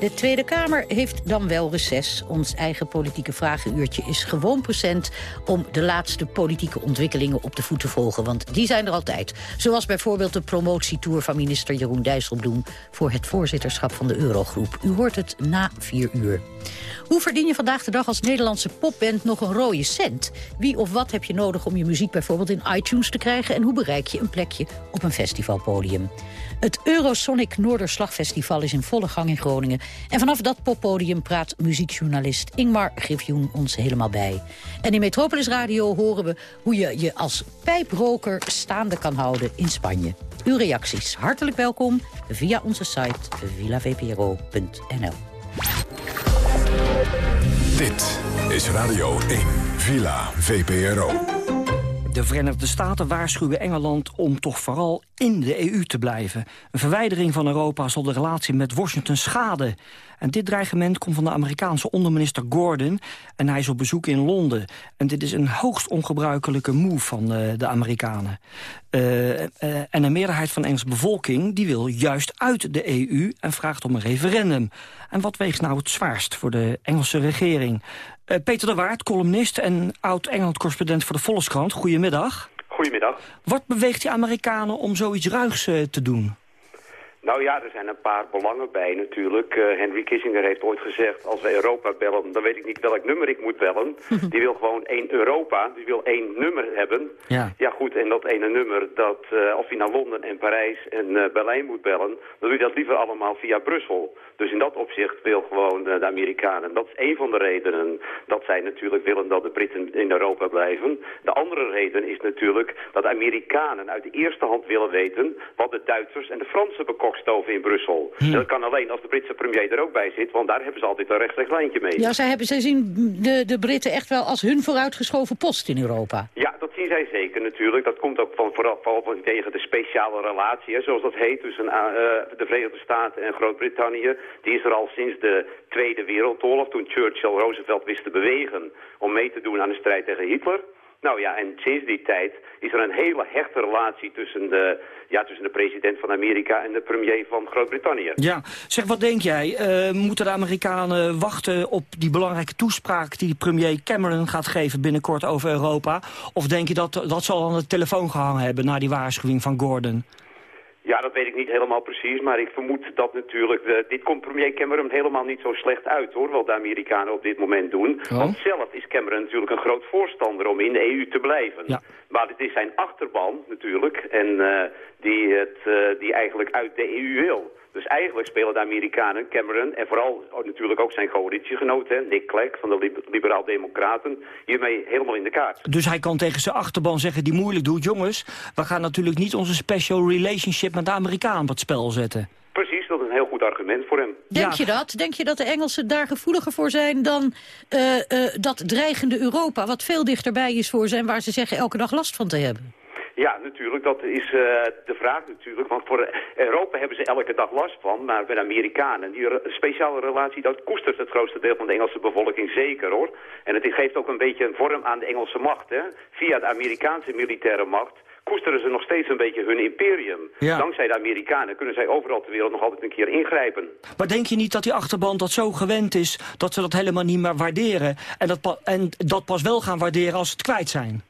De Tweede Kamer heeft dan wel reces. Ons eigen politieke vragenuurtje is gewoon present... om de laatste politieke ontwikkelingen op de voet te volgen. Want die zijn er altijd. Zoals bijvoorbeeld de promotietour van minister Jeroen Dijsselbloem... voor het voorzitterschap van de Eurogroep. U hoort het na vier uur. Hoe verdien je vandaag de dag als Nederlandse popband nog een rode cent? Wie of wat heb je nodig om je muziek bijvoorbeeld in iTunes te krijgen... en hoe bereik je een plekje op een festivalpodium? Het Eurosonic Noorderslagfestival is in volle gang in Groningen. En vanaf dat poppodium praat muziekjournalist Ingmar Griffioen ons helemaal bij. En in Metropolis Radio horen we hoe je je als pijproker staande kan houden in Spanje. Uw reacties hartelijk welkom via onze site villavpro.nl. Dit is Radio 1, Villa VPRO. De Verenigde Staten waarschuwen Engeland om toch vooral in de EU te blijven. Een verwijdering van Europa zal de relatie met Washington schaden. En dit dreigement komt van de Amerikaanse onderminister Gordon... en hij is op bezoek in Londen. En dit is een hoogst ongebruikelijke move van uh, de Amerikanen. Uh, uh, en een meerderheid van de Engelse bevolking die wil juist uit de EU... en vraagt om een referendum. En wat weegt nou het zwaarst voor de Engelse regering? Peter de Waard, columnist en oud-Engeland-correspondent voor de Volkskrant. Goedemiddag. Goedemiddag. Wat beweegt die Amerikanen om zoiets ruigs te doen? Nou ja, er zijn een paar belangen bij natuurlijk. Uh, Henry Kissinger heeft ooit gezegd, als we Europa bellen, dan weet ik niet welk nummer ik moet bellen. die wil gewoon één Europa, die wil één nummer hebben. Ja, ja goed, en dat ene nummer, dat uh, als hij naar Londen en Parijs en uh, Berlijn moet bellen, dan doe je dat liever allemaal via Brussel. Dus in dat opzicht wil gewoon de Amerikanen. Dat is één van de redenen dat zij natuurlijk willen dat de Britten in Europa blijven. De andere reden is natuurlijk dat de Amerikanen uit de eerste hand willen weten wat de Duitsers en de Fransen in Brussel. Hm. Dat kan alleen als de Britse premier er ook bij zit, want daar hebben ze altijd een rechtstreeks lijntje mee. Ja, zij, hebben, zij zien de, de Britten echt wel als hun vooruitgeschoven post in Europa. Ja, dat zien zij zeker natuurlijk. Dat komt ook van, vooral, vooral vanwege de speciale relatie, hè, zoals dat heet, tussen uh, de Verenigde Staten en Groot-Brittannië. Die is er al sinds de Tweede Wereldoorlog, toen Churchill Roosevelt wist te bewegen om mee te doen aan de strijd tegen Hitler. Nou ja, en sinds die tijd is er een hele hechte relatie tussen de, ja, tussen de president van Amerika en de premier van Groot-Brittannië. Ja, zeg, wat denk jij? Uh, moeten de Amerikanen wachten op die belangrijke toespraak die premier Cameron gaat geven binnenkort over Europa? Of denk je dat dat zal aan de telefoon gehangen hebben na die waarschuwing van Gordon? Ja, dat weet ik niet helemaal precies, maar ik vermoed dat natuurlijk... Dit komt premier Cameron helemaal niet zo slecht uit, hoor, wat de Amerikanen op dit moment doen. Oh. Want zelf is Cameron natuurlijk een groot voorstander om in de EU te blijven. Ja. Maar het is zijn achterban natuurlijk, en uh, die, het, uh, die eigenlijk uit de EU wil. Dus eigenlijk spelen de Amerikanen, Cameron en vooral oh, natuurlijk ook zijn coalitiegenoot, hè, Nick Clegg van de Lib Liberaal-Democraten, hiermee helemaal in de kaart. Dus hij kan tegen zijn achterban zeggen die moeilijk doet, jongens, we gaan natuurlijk niet onze special relationship met de Amerikaan op het spel zetten. Precies, dat is een heel goed argument voor hem. Denk je dat? Denk je dat de Engelsen daar gevoeliger voor zijn dan uh, uh, dat dreigende Europa, wat veel dichterbij is voor ze en waar ze zeggen elke dag last van te hebben? Ja, natuurlijk. Dat is uh, de vraag natuurlijk. Want voor Europa hebben ze elke dag last van. Maar bij de Amerikanen, die speciale relatie, dat koestert het grootste deel van de Engelse bevolking zeker hoor. En het geeft ook een beetje een vorm aan de Engelse macht. Hè? Via de Amerikaanse militaire macht koesteren ze nog steeds een beetje hun imperium. Ja. Dankzij de Amerikanen kunnen zij overal ter wereld nog altijd een keer ingrijpen. Maar denk je niet dat die achterban dat zo gewend is... dat ze dat helemaal niet meer waarderen... en dat, en dat pas wel gaan waarderen als ze het kwijt zijn?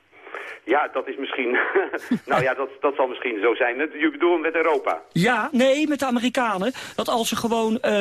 Ja, dat is misschien... nou ja, dat, dat zal misschien zo zijn. Je bedoelt met Europa? Ja, nee, met de Amerikanen. Dat als ze gewoon uh,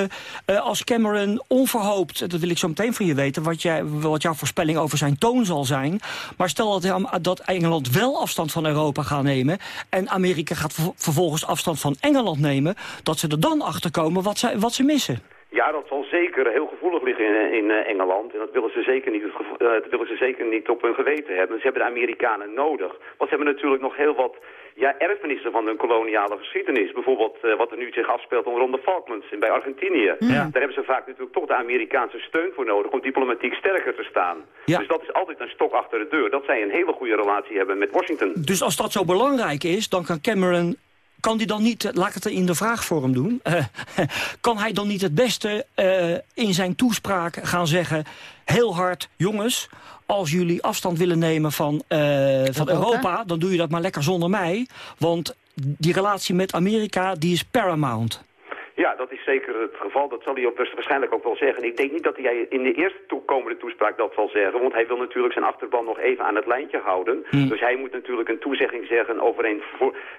uh, als Cameron onverhoopt... dat wil ik zo meteen van je weten... Wat, jij, wat jouw voorspelling over zijn toon zal zijn. Maar stel dat, dat Engeland wel afstand van Europa gaat nemen... en Amerika gaat vervolgens afstand van Engeland nemen... dat ze er dan achter komen wat ze, wat ze missen. Ja, dat zal zeker heel gevoelig liggen in, in uh, Engeland. En dat willen, ze zeker niet, uh, dat willen ze zeker niet op hun geweten hebben. Ze hebben de Amerikanen nodig. Want ze hebben natuurlijk nog heel wat ja, erfenissen van hun koloniale geschiedenis. Bijvoorbeeld uh, wat er nu zich afspeelt rond de Falklands en bij Argentinië. Ja. Daar hebben ze vaak natuurlijk toch de Amerikaanse steun voor nodig om diplomatiek sterker te staan. Ja. Dus dat is altijd een stok achter de deur. Dat zij een hele goede relatie hebben met Washington. Dus als dat zo belangrijk is, dan kan Cameron kan hij dan niet, laat ik het in de vraagvorm doen... Uh, kan hij dan niet het beste uh, in zijn toespraak gaan zeggen... heel hard, jongens, als jullie afstand willen nemen van, uh, van Europa... dan doe je dat maar lekker zonder mij. Want die relatie met Amerika, die is paramount. Ja, dat is zeker het geval. Dat zal hij ook waarschijnlijk ook wel zeggen. Ik denk niet dat hij in de eerste toekomende toespraak dat zal zeggen. Want hij wil natuurlijk zijn achterban nog even aan het lijntje houden. Hmm. Dus hij moet natuurlijk een toezegging zeggen over een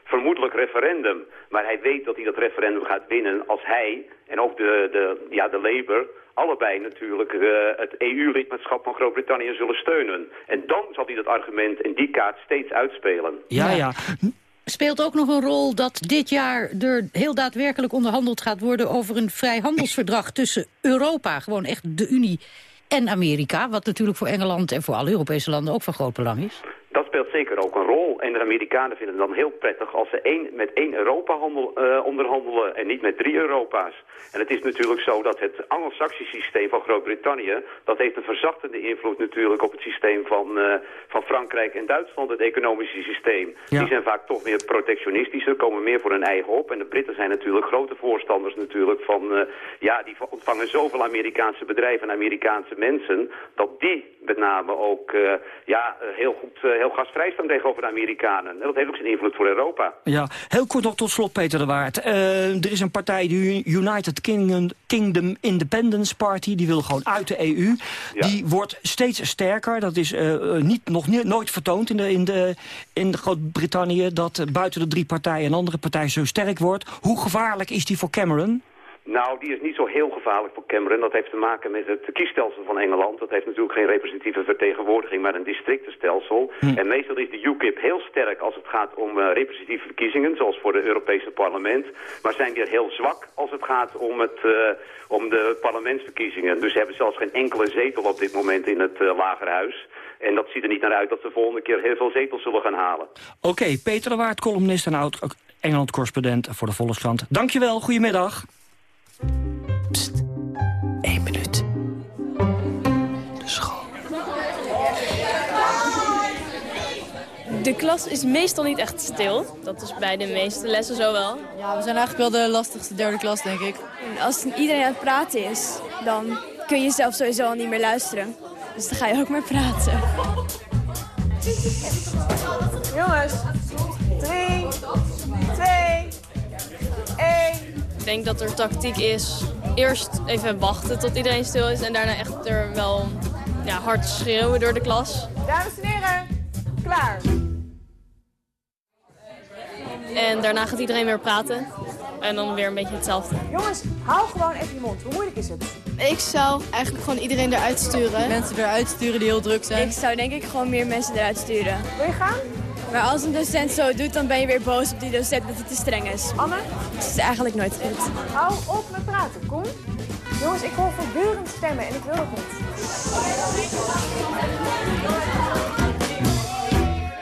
vermoedelijk referendum. Maar hij weet dat hij dat referendum gaat winnen als hij en ook de, de, ja, de Labour allebei natuurlijk uh, het EU-lidmaatschap van Groot-Brittannië zullen steunen. En dan zal hij dat argument en die kaart steeds uitspelen. Ja, ja. Speelt ook nog een rol dat dit jaar er heel daadwerkelijk onderhandeld gaat worden... over een vrijhandelsverdrag tussen Europa, gewoon echt de Unie, en Amerika. Wat natuurlijk voor Engeland en voor alle Europese landen ook van groot belang is. Dat zeker ook een rol. En de Amerikanen vinden het dan heel prettig als ze één, met één Europa handel, uh, onderhandelen en niet met drie Europa's. En het is natuurlijk zo dat het Anglo-Saxisch systeem van Groot-Brittannië... dat heeft een verzachtende invloed natuurlijk op het systeem van, uh, van Frankrijk en Duitsland, het economische systeem. Ja. Die zijn vaak toch meer protectionistischer, komen meer voor hun eigen op. En de Britten zijn natuurlijk grote voorstanders natuurlijk van... Uh, ja, die ontvangen zoveel Amerikaanse bedrijven en Amerikaanse mensen... dat die met name ook ja, heel goed, heel gastvrij staan tegenover de Amerikanen. En dat heeft ook zijn invloed voor Europa. Ja, heel kort nog tot slot, Peter de Waard. er is een partij, de United Kingdom, Kingdom Independence Party, die wil gewoon uit de EU. Ja. Die wordt steeds sterker. Dat is uh, niet, nog nie, nooit vertoond in, de, in, de, in Groot-Brittannië... dat buiten de drie partijen een andere partij zo sterk wordt. Hoe gevaarlijk is die voor Cameron? Nou, die is niet zo heel gevaarlijk voor Cameron. Dat heeft te maken met het kiesstelsel van Engeland. Dat heeft natuurlijk geen representatieve vertegenwoordiging, maar een districtenstelsel. Hm. En meestal is de UKIP heel sterk als het gaat om uh, representatieve verkiezingen, zoals voor het Europese parlement. Maar zijn weer heel zwak als het gaat om, het, uh, om de parlementsverkiezingen. Dus ze hebben zelfs geen enkele zetel op dit moment in het uh, lagerhuis. En dat ziet er niet naar uit dat ze volgende keer heel veel zetels zullen gaan halen. Oké, okay, Peter de Waard, columnist en oud-Engeland-correspondent voor de Volkskrant. Dankjewel, goedemiddag. Pst, één minuut. De school. De klas is meestal niet echt stil. Dat is bij de meeste lessen zo wel. Ja, we zijn eigenlijk wel de lastigste derde klas, denk ik. Als iedereen aan het praten is, dan kun je zelf sowieso al niet meer luisteren. Dus dan ga je ook maar praten. Jongens, denk dat er tactiek is. Eerst even wachten tot iedereen stil is en daarna echt er wel ja, hard schreeuwen door de klas. Dames en heren, klaar. En daarna gaat iedereen weer praten. En dan weer een beetje hetzelfde. Jongens, hou gewoon even je mond. Hoe moeilijk is het? Ik zou eigenlijk gewoon iedereen eruit sturen. Mensen eruit sturen die heel druk zijn. Ik zou denk ik gewoon meer mensen eruit sturen. Wil je gaan? Maar als een docent zo doet, dan ben je weer boos op die docent dat het te streng is. Anne? Het is eigenlijk nooit goed. Hou op met praten, kom. Jongens, ik hoor voortdurend stemmen en ik wil het niet.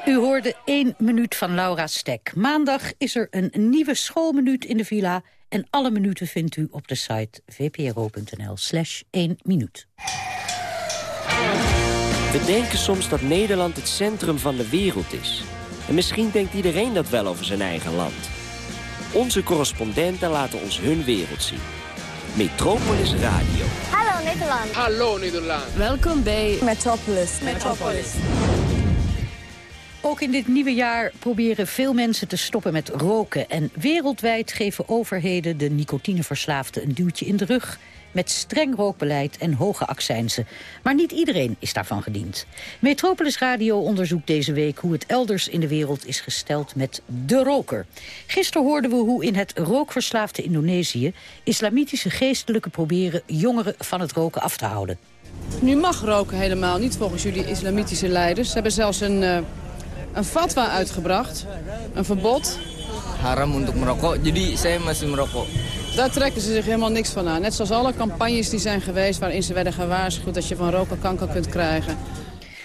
U hoorde één minuut van Laura Stek. Maandag is er een nieuwe schoolminuut in de villa... en alle minuten vindt u op de site vpro.nl slash 1 minuut. We denken soms dat Nederland het centrum van de wereld is. En misschien denkt iedereen dat wel over zijn eigen land. Onze correspondenten laten ons hun wereld zien. Metropolis Radio. Hallo Nederland. Hallo Nederland. Welkom bij Metropolis. Metropolis. Ook in dit nieuwe jaar proberen veel mensen te stoppen met roken. En wereldwijd geven overheden de nicotineverslaafden een duwtje in de rug... met streng rookbeleid en hoge accijnzen. Maar niet iedereen is daarvan gediend. Metropolis Radio onderzoekt deze week hoe het elders in de wereld is gesteld met de roker. Gisteren hoorden we hoe in het rookverslaafde Indonesië... islamitische geestelijken proberen jongeren van het roken af te houden. Nu mag roken helemaal niet volgens jullie islamitische leiders. Ze hebben zelfs een, uh, een fatwa uitgebracht, een verbod. Haram untuk merokok, jadi saya masih merokok. Daar trekken ze zich helemaal niks van aan. Net zoals alle campagnes die zijn geweest waarin ze werden gewaarschuwd dat je van roken kanker kunt krijgen.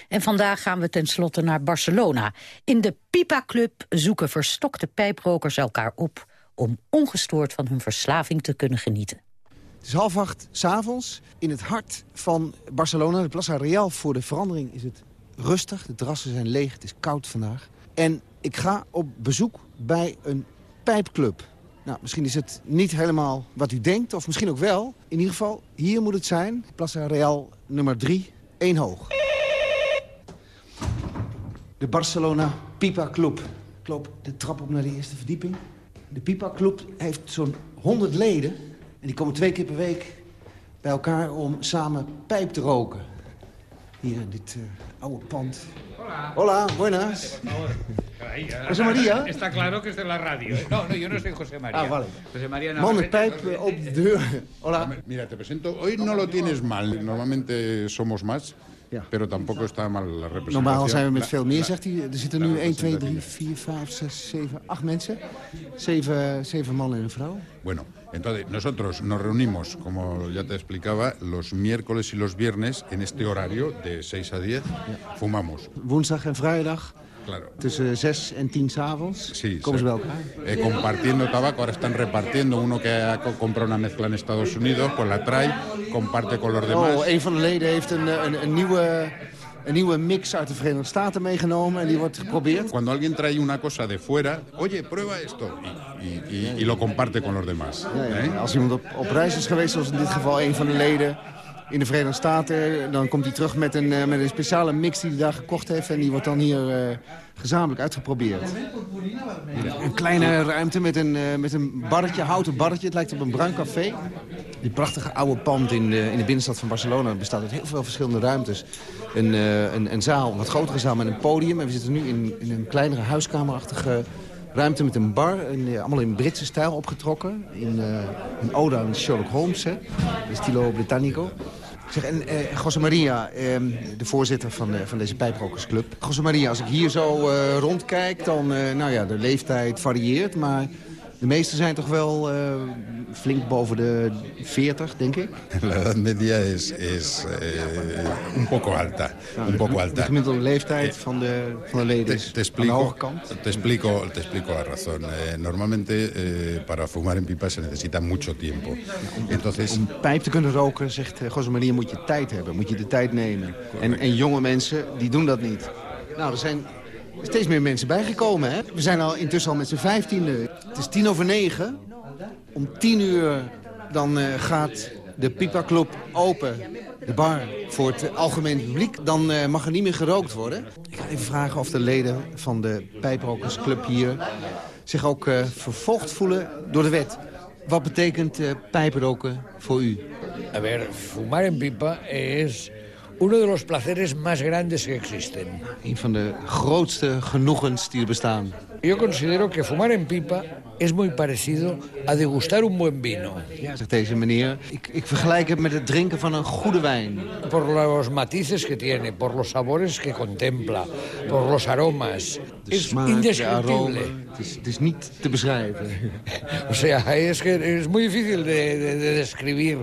En vandaag gaan we tenslotte naar Barcelona. In de Pipa Club zoeken verstokte pijprokers elkaar op... om ongestoord van hun verslaving te kunnen genieten. Het is half acht s'avonds in het hart van Barcelona. De Plaza Real voor de verandering is het rustig. De terrassen zijn leeg, het is koud vandaag. En ik ga op bezoek bij een pijpclub. Nou, misschien is het niet helemaal wat u denkt, of misschien ook wel. In ieder geval, hier moet het zijn. Plaza Real nummer 3, één hoog. De Barcelona Pipa Club. Ik loop de trap op naar de eerste verdieping. De Pipa Club heeft zo'n 100 leden. En die komen twee keer per week bij elkaar om samen pijp te roken. Hier in dit uh, oude pand. Hola. Hola, buenas. José María. Está claro que es de la radio. ¿eh? No, no, yo no soy José María. Ah, vale. José María Man met pijp op de deur. Hola. Mira, te presento. Hoy no lo tienes mal. Normalmente somos más. Ja. Pero tampoco está mal la representación. Normaal zijn we met veel meer, zegt hij. Er zitten nu 1, 2, 3, 4, 5, 6, 7, 8 mensen. Zeven, zeven mannen en een vrouw. Bueno, entonces nosotros nos reunimos, como ya te explicaba, los miércoles y los viernes en este horario de 6 a 10. Fumamos. Woensdag en vrijdag Claro. tussen 6 en 10 s'avonds. Sí, Komen ze bij elkaar. Eh, compartiendo tabaco, ahora están repartiendo. Uno que ha co- comprado una mezcla en Estados Unidos, pues la trae, comparte con los demás. Oh, een van de leden heeft een, eh, een, een, nieuwe, een nieuwe mix uit de Verenigde Staten meegenomen. En die wordt geprobeerd. Cuando alguien trae una cosa de fuera, oye, prueba esto. Y, y- y- y lo comparte con los demás. Ja, ja. ¿eh? Als iemand op, op reis is geweest, zoals in dit geval een van de leden in de Verenigde Staten... dan komt hij terug met een, eh, met een speciale mix die hij daar gekocht heeft... en die wordt dan hier eh, gezamenlijk uitgeprobeerd. Een kleine ruimte met een, eh, met een barretje, houten barretje. Het lijkt op een bruin café. Die prachtige oude pand in de, in de binnenstad van Barcelona bestaat uit heel veel verschillende ruimtes. Een, een, een zaal, een wat grotere zaal met een podium. En we zitten nu in, in een kleinere huiskamerachtige ruimte met een bar. Eh, allemaal in Britse stijl opgetrokken. In eh, een ode aan Sherlock Holmes, hè. De stilo Britannico. Zeg, en eh, José Maria, eh, de voorzitter van, eh, van deze pijprokersclub. José Maria, als ik hier zo rondkijk, dan, nou ja, de leeftijd varieert, maar de meesten zijn toch wel eh, flink boven de 40, denk ik. La edad media es, es eh, un poco alta. Un poco De alta. gemiddelde leeftijd van de, van de leden Te, is te aan de hoge explico, kant. te explico, te explico la razón. Eh, normalmente eh, para fumar en pipa se necesita mucho tiempo. Entonces, Om pijp te kunnen roken, zegt José Maria, moet je tijd hebben. Moet je de tijd nemen. En, en jonge mensen, die doen dat niet. Nou, er zijn steeds meer mensen bijgekomen. Hè? We zijn al intussen al met z'n vijftiende. Het is tien over negen. Om tien uur dan uh, gaat de Pipa Club open. De bar voor het algemeen publiek. Dan uh, mag er niet meer gerookt worden. Ik ga even vragen of de leden van de Pijprokersclub hier... zich ook uh, vervolgd voelen door de wet. Wat betekent pijproken voor u? A ver, fumar en pipa es uno de los placeres más grandes que existen. Een van de grootste genoegens die er bestaan. Yo considero que fumar en pipa es muy parecido a degustar un buen vino. Ja, zegt deze meneer. Ik, ik vergelijk het met het drinken van een goede wijn. Por los matices que tiene, por los sabores que contempla, por los aromas. De es smaak, indescriptible. Het is, het is niet te beschrijven. O sea, es que es muy difícil de, de, de describir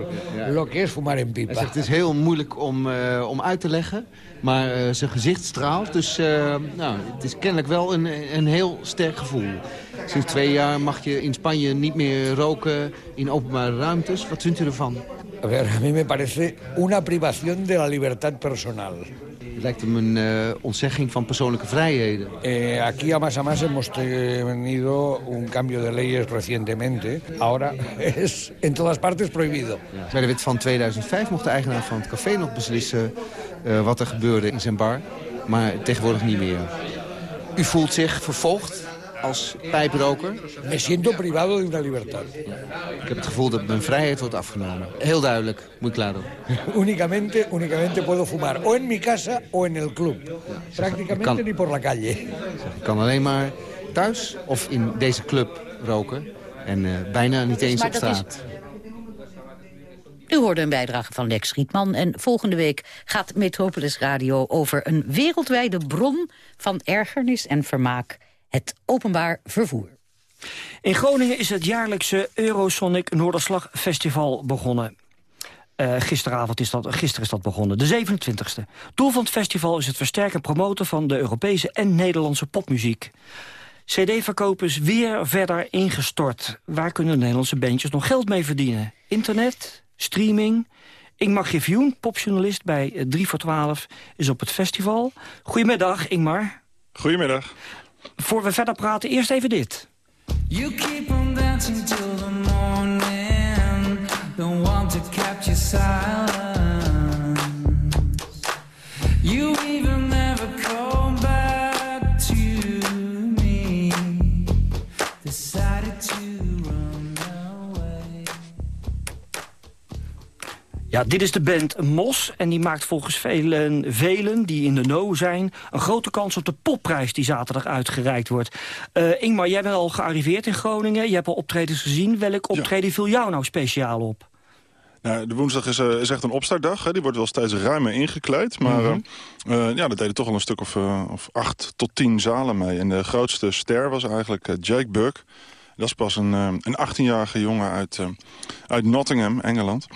lo que es fumar en pipa. zegt, het is heel moeilijk om, uh, om uit te leggen. Maar uh, zijn gezicht straalt. Dus uh, nou, het is kennelijk wel een, een heel sterk gevoel. Sinds twee jaar mag je in Spanje niet meer roken in openbare ruimtes. Wat vindt u ervan? A ver, a mí me parece una privación de la libertad personal. Het lijkt hem een uh, ontzegging van persoonlijke vrijheden. Eh, aquí a más a más hemos tenido un cambio de leyes recientemente. Ahora es en todas partes prohibido. Ja. Bij de wet van 2005 mocht de eigenaar van het café nog beslissen uh, wat er gebeurde in zijn bar. Maar tegenwoordig niet meer. U voelt zich vervolgd als pijproker? Me siento privado de una libertad. Ik heb het gevoel dat mijn vrijheid wordt afgenomen. Heel duidelijk, moet claro. únicamente, únicamente puedo fumar o en mi casa o en el club. Prácticamente ni por la calle. Ik kan alleen maar thuis of in deze club roken. En uh, bijna niet eens maar op straat. U hoorde een bijdrage van Lex Rietman en volgende week gaat Metropolis Radio over een wereldwijde bron van ergernis en vermaak, het openbaar vervoer. In Groningen is het jaarlijkse Eurosonic Noorderslag Festival begonnen. Uh, gisteravond is dat, gisteren is dat begonnen, de 27e. Doel van het festival is het versterken en promoten van de Europese en Nederlandse popmuziek. CD-verkoop is weer verder ingestort. Waar kunnen Nederlandse bandjes nog geld mee verdienen? Internet, streaming. Ingmar Griffioen, popjournalist bij 3 voor 12, is op het festival. Goedemiddag, Ingmar. Goedemiddag. Voor we verder praten, eerst even dit. You keep on dancing till the morning Don't want to capture silence Ja, dit is de band Mos en die maakt volgens velen, velen die in de know zijn... een grote kans op de popprijs die zaterdag uitgereikt wordt. Uh, Ingmar, jij bent al gearriveerd in Groningen. Je hebt al optredens gezien. Welk optreden ja. viel jou nou speciaal op? Nou, de woensdag is, uh, is echt een opstartdag. Hè. Die wordt wel steeds ruimer ingekleed. Maar mm -hmm. uh, ja, dat deden toch al een stuk of, of acht tot tien zalen mee. En de grootste ster was eigenlijk Jake Buck. Dat is pas een, een 18-jarige jongen uit, uit Nottingham, Engeland.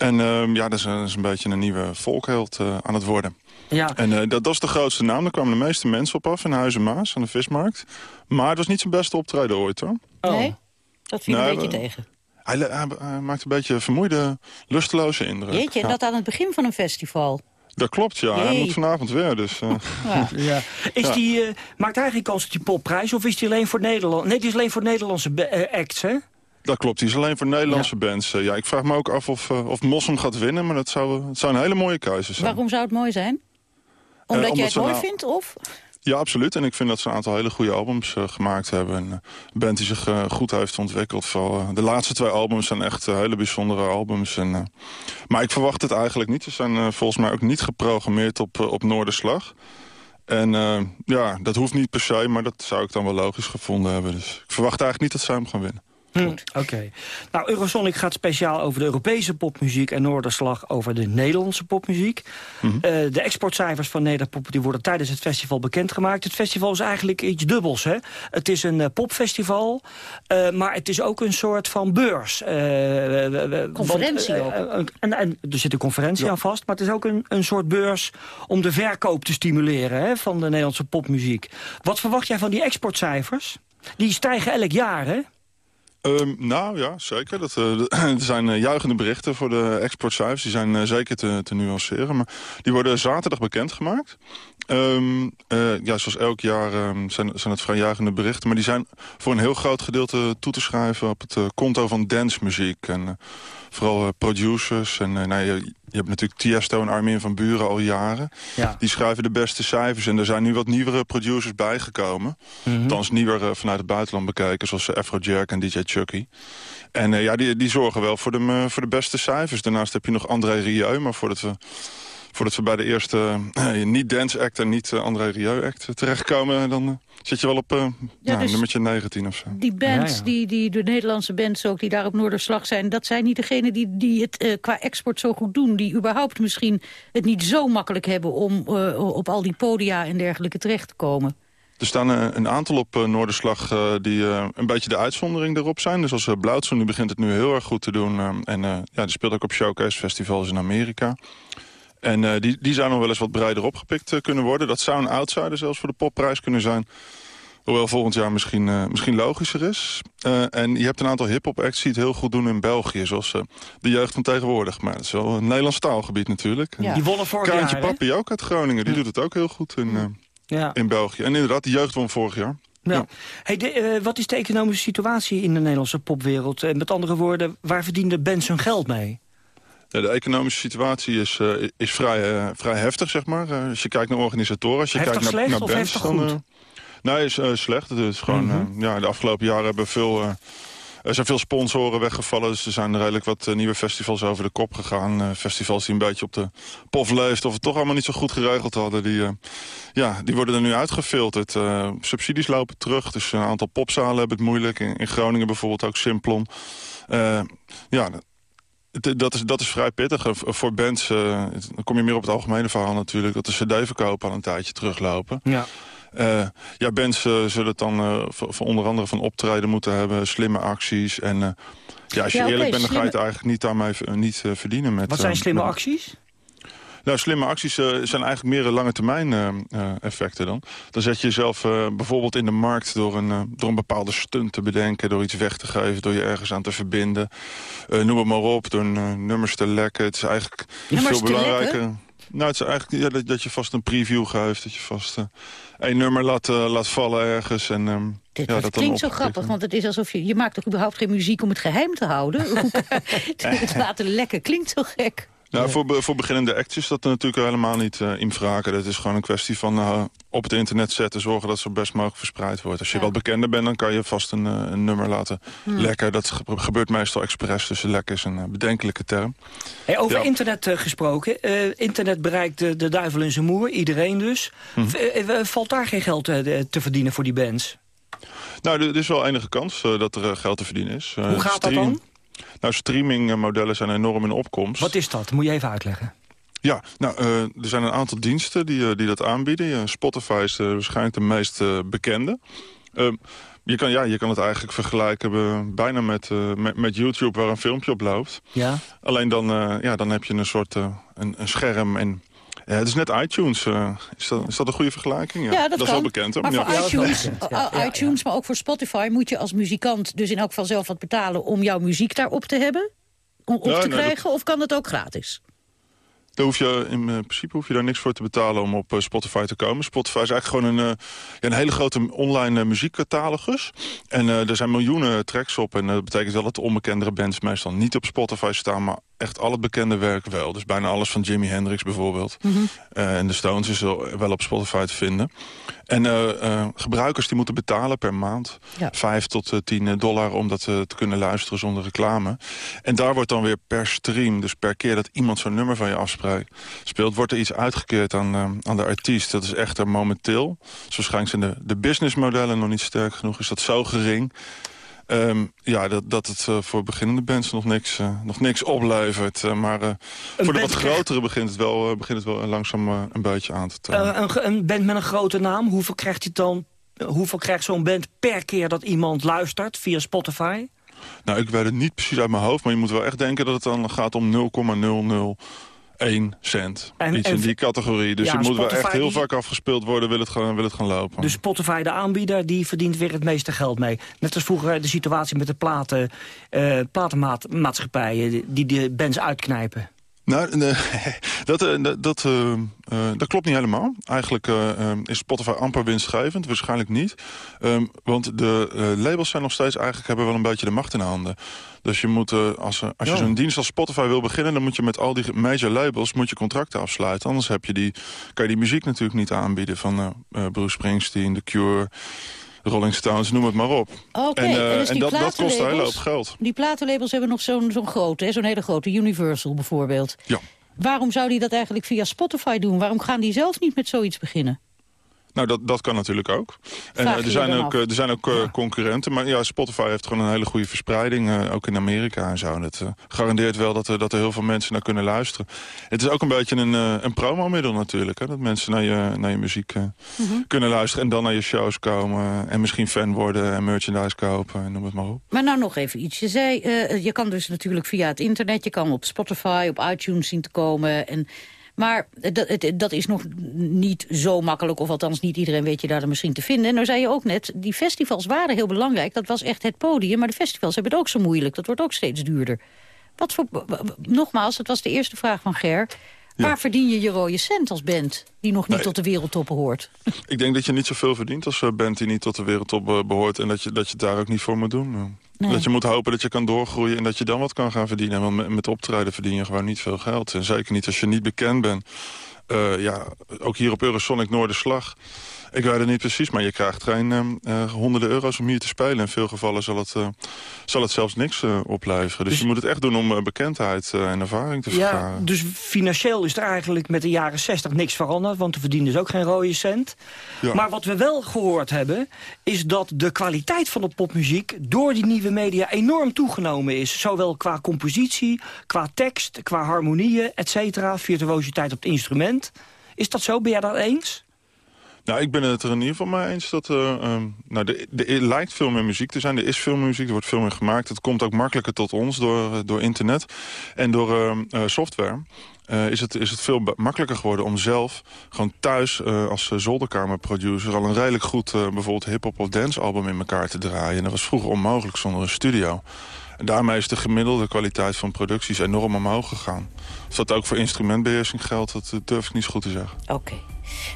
En uh, ja, dat is, dat is, een beetje een nieuwe volkheld uh, aan het worden. Ja. En uh, dat, dat is de grootste naam. Daar kwamen de meeste mensen op af in Huizen Maas aan de vismarkt. Maar het was niet zijn beste optreden ooit, hoor. Oh. Nee? Dat viel nou, een beetje tegen. Hij, hij, hij, maakt een beetje vermoeide, lusteloze indruk. Jeetje, en ja. dat aan het begin van een festival. Dat klopt, ja. Jee. Hij moet vanavond weer, dus... Uh. Ja. ja. Is ja. Die, uh, maakt hij geen kans op die popprijs? Of is die alleen voor Nederland? Nee, die is alleen voor Nederlandse uh, acts, hè? Dat klopt, die is alleen voor Nederlandse ja. bands. Uh, ja, ik vraag me ook af of, uh, of Mossum gaat winnen, maar dat zou, het zou een hele mooie keuze zijn. Waarom zou het mooi zijn? Omdat, omdat jij het mooi nou... vindt, of? Ja, absoluut. En ik vind dat ze een aantal hele goede albums uh, gemaakt hebben. En, uh, een band die zich uh, goed heeft ontwikkeld. Vooral, de laatste twee albums zijn echt hele bijzondere albums. En, maar ik verwacht het eigenlijk niet. Ze zijn volgens mij ook niet geprogrammeerd op, op Noorderslag. En ja, dat hoeft niet per se, maar dat zou ik dan wel logisch gevonden hebben. Dus ik verwacht eigenlijk niet dat zij hem gaan winnen. Hm, Oké. Okay. Nou, Eurosonic gaat speciaal over de Europese popmuziek... en Noorderslag over de Nederlandse popmuziek. Mm -hmm. uh, de exportcijfers van Nederpop die worden tijdens het festival bekendgemaakt. Het festival is eigenlijk iets dubbels. Hè? Het is een uh, popfestival, uh, maar het is ook een soort van beurs. conferentie want, ook. En, en, er zit een conferentie ja. aan vast, maar het is ook een, een soort beurs... om de verkoop te stimuleren hè, van de Nederlandse popmuziek. Wat verwacht jij van die exportcijfers? Die stijgen elk jaar, hè? Um, nou ja, zeker. Dat, uh, er zijn uh, juichende berichten voor de exportcijfers. Die zijn uh, zeker te, te, nuanceren. Maar die worden zaterdag bekendgemaakt. Ehm, eh, ja, zoals elk jaar ehm, zijn, zijn het vrijjagende berichten. Maar die zijn voor een heel groot gedeelte toe te schrijven... op het eh, konto van dancemuziek. En eh, vooral producers. En nou, je, je hebt natuurlijk Tiesto en Armin van Buren al jaren. Ja. Die schrijven de beste cijfers. En er zijn nu wat nieuwere producers bijgekomen. Mhm. Althans nieuwer eh, vanuit het buitenland bekijken. Zoals uh, Afrojack en DJ Chucky. En ja, die, die zorgen wel voor de, voor de beste cijfers. Daarnaast heb je nog André Rieu. Maar voordat we, voordat we bij de eerste eh, niet-dance act en niet-André Rieu act terechtkomen... dan eh, zit je wel op eh nou, dus- nummertje 19 of zo. Die bands, Die, die, de Nederlandse bands ook, die daar op Noorderslag zijn... dat zijn niet degenen die, die het eh, qua export zo goed doen. Die überhaupt misschien het niet zo makkelijk hebben... om eh, op al die podia en dergelijke terecht te komen. Er staan eh, een aantal op eh, Noorderslag eh, die eh, een beetje de uitzondering erop zijn. Dus als uh, Blauwtsoen, die begint het nu heel erg goed te doen. eh, en eh, ja, die speelt ook op showcase festivals in Amerika. En eh, die, die zou nog wel eens wat breder opgepikt eh, kunnen worden. Dat zou een outsider zelfs voor de popprijs kunnen zijn. Hoewel volgend jaar misschien, eh, misschien logischer is. Eh, en je hebt een aantal hip-hop acts die het heel goed doen in België. Zoals eh, de jeugd van tegenwoordig. Maar het is wel een Nederlands taalgebied natuurlijk. Ja. Die wonnen vorig Kaantje jaar? Papi ook uit Groningen. Die doet het ook heel goed in, eh, Ja. in België. En inderdaad, de jeugd won vorig jaar. Ja. Hey, de, eh, wat is de economische situatie in de Nederlandse popwereld? En met andere woorden, waar verdienen de bands hun geld mee? De economische situatie is, eh, is vrij, eh, vrij heftig, zeg maar. Eh, als je kijkt naar organisatoren, als je Heftig kijkt naar, slecht naar bands... dan, nee, is slecht. Het is gewoon, Mhm. ja, de afgelopen jaren hebben veel... er zijn veel sponsoren weggevallen, dus er zijn redelijk wat nieuwe festivals over de kop gegaan. Festivals die een beetje op de pof leefden of het toch allemaal niet zo goed geregeld hadden. Die, ja, die worden er nu uitgefilterd. Subsidies lopen terug, dus een aantal popzalen hebben het moeilijk. In, in Groningen bijvoorbeeld ook Simplon. Ja, dat is, dat is vrij pittig. Eh, Voor bands, eh, dan kom je meer op het algemene verhaal natuurlijk... dat de cd-verkopen al een tijdje teruglopen. Ja. Eh, ja, bands eh, zullen het dan eh, voor, onder andere van optreden moeten hebben... slimme acties. En eh, ja, als je Ja, eerlijk bent, dan ga je het eigenlijk niet daarmee eh, niet, eh, verdienen. Met, Wat zijn eh, slimme met- acties? Nou, slimme acties eh, zijn eigenlijk meer lange termijn eh, eh, effecten dan. Dan zet je jezelf bijvoorbeeld in de markt door een, door een bepaalde stunt te bedenken... door iets weg te geven, door je ergens aan te verbinden. Noem het maar op, door nummers te lekken. Het is eigenlijk Nummers veel belangrijker... Nou, het is eigenlijk ja, dat, dat je vast een preview geeft. Dat je vast eh één nummer laat, laat vallen ergens. En, ehm, Dit, ja, dat klinkt zo grappig, want het is alsof je... je maakt toch überhaupt geen muziek om het geheim te houden? het laten lekken klinkt zo gek. Nou, voor, be- voor beginnende acts is dat natuurlijk helemaal niet eh in vragen. Het is gewoon een kwestie van eh, op het internet zetten... zorgen dat het zo best mogelijk verspreid wordt. Als je wat bekender bent, dan kan je vast een, eh, een nummer laten Hmm. lekken. Dat ge- gebeurt meestal expres, dus lek is een bedenkelijke term. Hey, over Ja. internet gesproken. Internet bereikt de, de duivel in zijn moer, iedereen dus. Eh, valt daar geen geld te verdienen voor die bands? Nou, er is wel enige kans dat er geld te verdienen is. Hoe gaat dat dan? Nou, streamingmodellen zijn enorm in opkomst. Wat is dat? Moet je even uitleggen. Ja, nou, eh, er zijn een aantal diensten die, eh, die dat aanbieden. Spotify is eh, waarschijnlijk de meest eh, bekende. Ehm, je, kan, ja, je kan het eigenlijk vergelijken eh, bijna met, eh, met, met YouTube waar een filmpje op loopt. Ja. Alleen dan, eh, ja, dan heb je een soort eh, een, een scherm en... Ja, het is net iTunes. eh, is, dat, is dat een goede vergelijking? Ja, dat, is kan. wel bekend. hè? Maar Ja. voor iTunes, iTunes maar ook voor Spotify... moet je als muzikant dus in elk geval zelf wat betalen... om jouw muziek daarop te hebben? Om op Ja, te nee, krijgen? Of kan dat ook gratis? Daar hoef je, in eh, principe hoef je daar niks voor te betalen om op eh, Spotify te komen. Spotify is eigenlijk gewoon een, eh, een hele grote online eh, muziekcatalogus. En eh, er zijn miljoenen tracks op. En eh, dat betekent wel dat de onbekendere bands meestal niet op Spotify staan... maar echt al het bekende werk wel. Dus bijna alles van Jimi Hendrix bijvoorbeeld. Eh, en de Stones is wel, op Spotify te vinden. En eh, eh, gebruikers die moeten betalen per maand. Ja. 5 tot eh, 10 dollar om dat te kunnen luisteren zonder reclame. En daar wordt dan weer per stream, dus per keer dat iemand zo'n nummer van je afspreekt, speelt, wordt er iets uitgekeerd aan, aan de artiest. Dat is echter momenteel. Dus waarschijnlijk zijn de, de businessmodellen nog niet sterk genoeg. Is dat zo gering? Ehm, ja, dat, dat het eh, voor beginnende bands nog niks, eh, nog niks oplevert. Eh, maar voor de wat krijgt- grotere begint het wel, begint het wel langzaam een beetje aan te tonen. Een, een band met een grote naam, hoeveel krijgt, hij dan, hoeveel krijgt zo'n band per keer dat iemand luistert via Spotify? Nou, ik weet het niet precies uit mijn hoofd, maar je moet wel echt denken dat het dan gaat om 0,001 cent. En- Iets en- in die categorie. Dus Ja, je moet wel echt heel die- vaak afgespeeld worden, wil het gaan, wil het gaan lopen. Dus Spotify, de aanbieder, die verdient weer het meeste geld mee. Net als vroeger de situatie met de platen, eh platenmaatschappijen die de bands uitknijpen. Nou, nee, dat, eh, dat, dat, eh, eh, dat klopt niet helemaal. Eigenlijk eh, eh, is Spotify amper winstgevend, waarschijnlijk niet. Ehm, want de eh, labels zijn nog steeds eigenlijk hebben wel een beetje de macht in handen. Dus je moet, eh, als, als je Ja. zo'n dienst als Spotify wil beginnen... dan moet je met al die major labels moet je contracten afsluiten. Anders heb je die, kan je die muziek natuurlijk niet aanbieden... van eh, eh, Bruce Springsteen, The Cure, Rolling Stones, noem het maar op. Oké, en eh, dus en dat, dat kost een hele hoop geld. Die platenlabels hebben nog zo'n zo'n grote, zo'n hele grote, Universal bijvoorbeeld. Ja. Waarom zou die dat eigenlijk via Spotify doen? Waarom gaan die zelf niet met zoiets beginnen? Nou, dat, dat kan natuurlijk ook. En eh, je er zijn ook, af? eh, er zijn ook eh, concurrenten. Maar ja, Spotify heeft gewoon een hele goede verspreiding. eh, ook in Amerika en zo. En het eh, garandeert wel dat er, dat er heel veel mensen naar kunnen luisteren. Het is ook een beetje een, eh, een promomiddel natuurlijk. Hè, dat mensen naar je, naar je muziek eh, Mhm. kunnen luisteren. En dan naar je shows komen. En misschien fan worden en merchandise kopen. En noem het maar op. Maar nou nog even iets. Je zei, eh, je kan dus natuurlijk via het internet... je kan op Spotify, op iTunes zien te komen... En, maar dat, dat is nog niet zo makkelijk, of althans niet iedereen weet je daar dan misschien te vinden. En nou zei je ook net, die festivals waren heel belangrijk. Dat was echt het podium, maar de festivals hebben het ook zo moeilijk. Dat wordt ook steeds duurder. Wat voor, nogmaals, het was de eerste vraag van Ger. Waar verdien je je rode cent als band die nog niet Nee. tot de wereldtoppen hoort? Ik denk dat je niet zoveel verdient als eh, band die niet tot de wereldtop eh, behoort. En dat je, dat je het daar ook niet voor moet doen. Eh, Nee. Dat je moet hopen dat je kan doorgroeien en dat je dan wat kan gaan verdienen. Want met, met optreden verdien je gewoon niet veel geld. En zeker niet als je niet bekend bent. Ja, ook hier op Eurosonic Noorderslag. Ik weet het niet precies, maar je krijgt geen eh, eh, honderden euro's om hier te spelen. In veel gevallen zal het, eh, zal het zelfs niks eh, opleveren. Dus, je moet het echt doen om bekendheid en ervaring te Ja, vergaren. dus financieel is er eigenlijk met de jaren 60 niks veranderd... want er verdienen dus ook geen rode cent. Ja. Maar wat we wel gehoord hebben... is dat de kwaliteit van de popmuziek door die nieuwe media enorm toegenomen is. Zowel qua compositie, qua tekst, qua harmonieën, et cetera. Virtuositeit op het instrument. Is dat zo? Ben jij dat eens? Nou, ik ben het er in ieder geval mee eens dat... eh, ehm, nou, er, er lijkt veel meer muziek te zijn. Er is veel meer muziek, er wordt veel meer gemaakt. Het komt ook makkelijker tot ons door, eh, door internet en door ehm, eh, software. Is, het, is het veel makkelijker geworden om zelf gewoon thuis eh, als zolderkamerproducer... al een redelijk goed bijvoorbeeld hip-hop of dance-album in elkaar te draaien. En dat was vroeger onmogelijk zonder een studio. En daarmee is de gemiddelde kwaliteit van producties enorm omhoog gegaan. Of dat ook voor instrumentbeheersing geldt, dat durf ik niet goed te zeggen. Oké.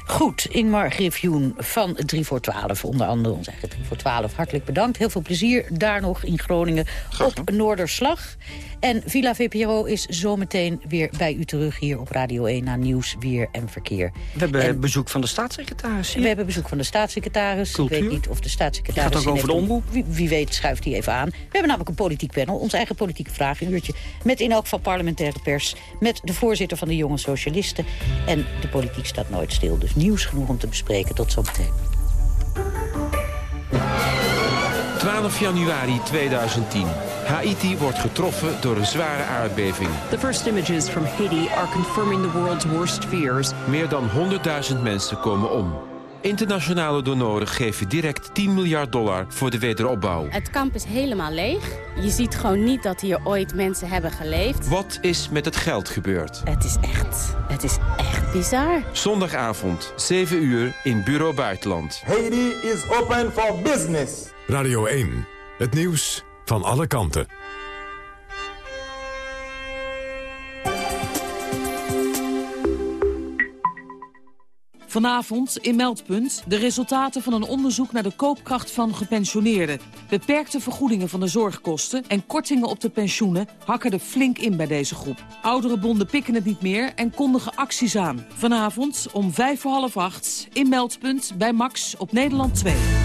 Goed, Ingmar Griffioen van 3 voor 12, onder andere ons eigen 3 voor 12. Hartelijk bedankt. Heel veel plezier daar nog in Groningen op Noorderslag. En Villa VPRO is zometeen weer bij u terug hier op Radio 1 na nieuws, weer en verkeer. We hebben En- bezoek van de staatssecretaris. We hebben bezoek van de staatssecretaris. Cultuur. Ik weet niet of de staatssecretaris... Gaat ook over de Wie, wie weet schuift hij even aan. We hebben namelijk een politiek panel, ons eigen politieke vragenuurtje... met in elk geval parlementaire pers, met de voorzitter van de Jonge Socialisten. En de politiek staat nooit stil, dus nieuws genoeg om te bespreken. Tot zometeen. 12 januari 2010. Haiti wordt getroffen door een zware aardbeving. The first images from Haiti are confirming the world's worst fears. Meer dan 100.000 mensen komen om. Internationale donoren geven direct 10 miljard dollar voor de wederopbouw. Het kamp is helemaal leeg. Je ziet gewoon niet dat hier ooit mensen hebben geleefd. Wat is met het geld gebeurd? Het is echt, het is echt bizar. Zondagavond, 7 uur in Bureau Buitenland. Haiti is open for business. Radio 1. Het nieuws van alle kanten. Vanavond in Meldpunt de resultaten van een onderzoek naar de koopkracht van gepensioneerden. Beperkte vergoedingen van de zorgkosten en kortingen op de pensioenen hakken er flink in bij deze groep. Oudere bonden pikken het niet meer en kondigen acties aan. Vanavond om vijf voor half acht in Meldpunt bij Max op Nederland 2.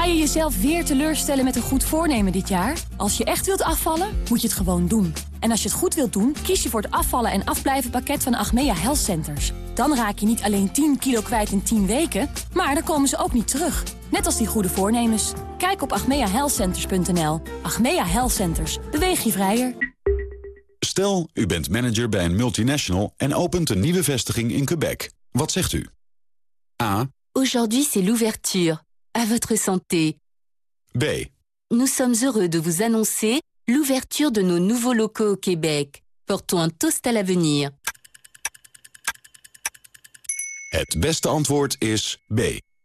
Ga je jezelf weer teleurstellen met een goed voornemen dit jaar? Als je echt wilt afvallen, moet je het gewoon doen. En als je het goed wilt doen, kies je voor het afvallen en afblijven pakket van Achmea Health Centers. Dan raak je niet alleen 10 kilo kwijt in 10 weken, maar dan komen ze ook niet terug. Net als die goede voornemens. Kijk op achmeahealthcenters.nl. Achmea Health Centers. Beweeg je vrijer. Stel, u bent manager bij een multinational en opent een nieuwe vestiging in Quebec. Wat zegt u? A. Aujourd'hui, c'est l'ouverture. À votre santé. B. Nous sommes heureux de vous annoncer l'ouverture de nos nouveaux locaux au Québec. Portons un toast à l'avenir. Het beste antwoord is B.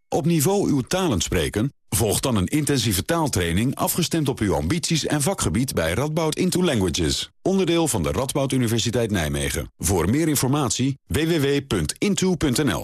Op niveau uw talen spreken? Volg dan een intensieve taaltraining afgestemd op uw ambities en vakgebied bij Radboud Into Languages. Onderdeel van de Radboud Universiteit Nijmegen. Voor meer informatie www.into.nl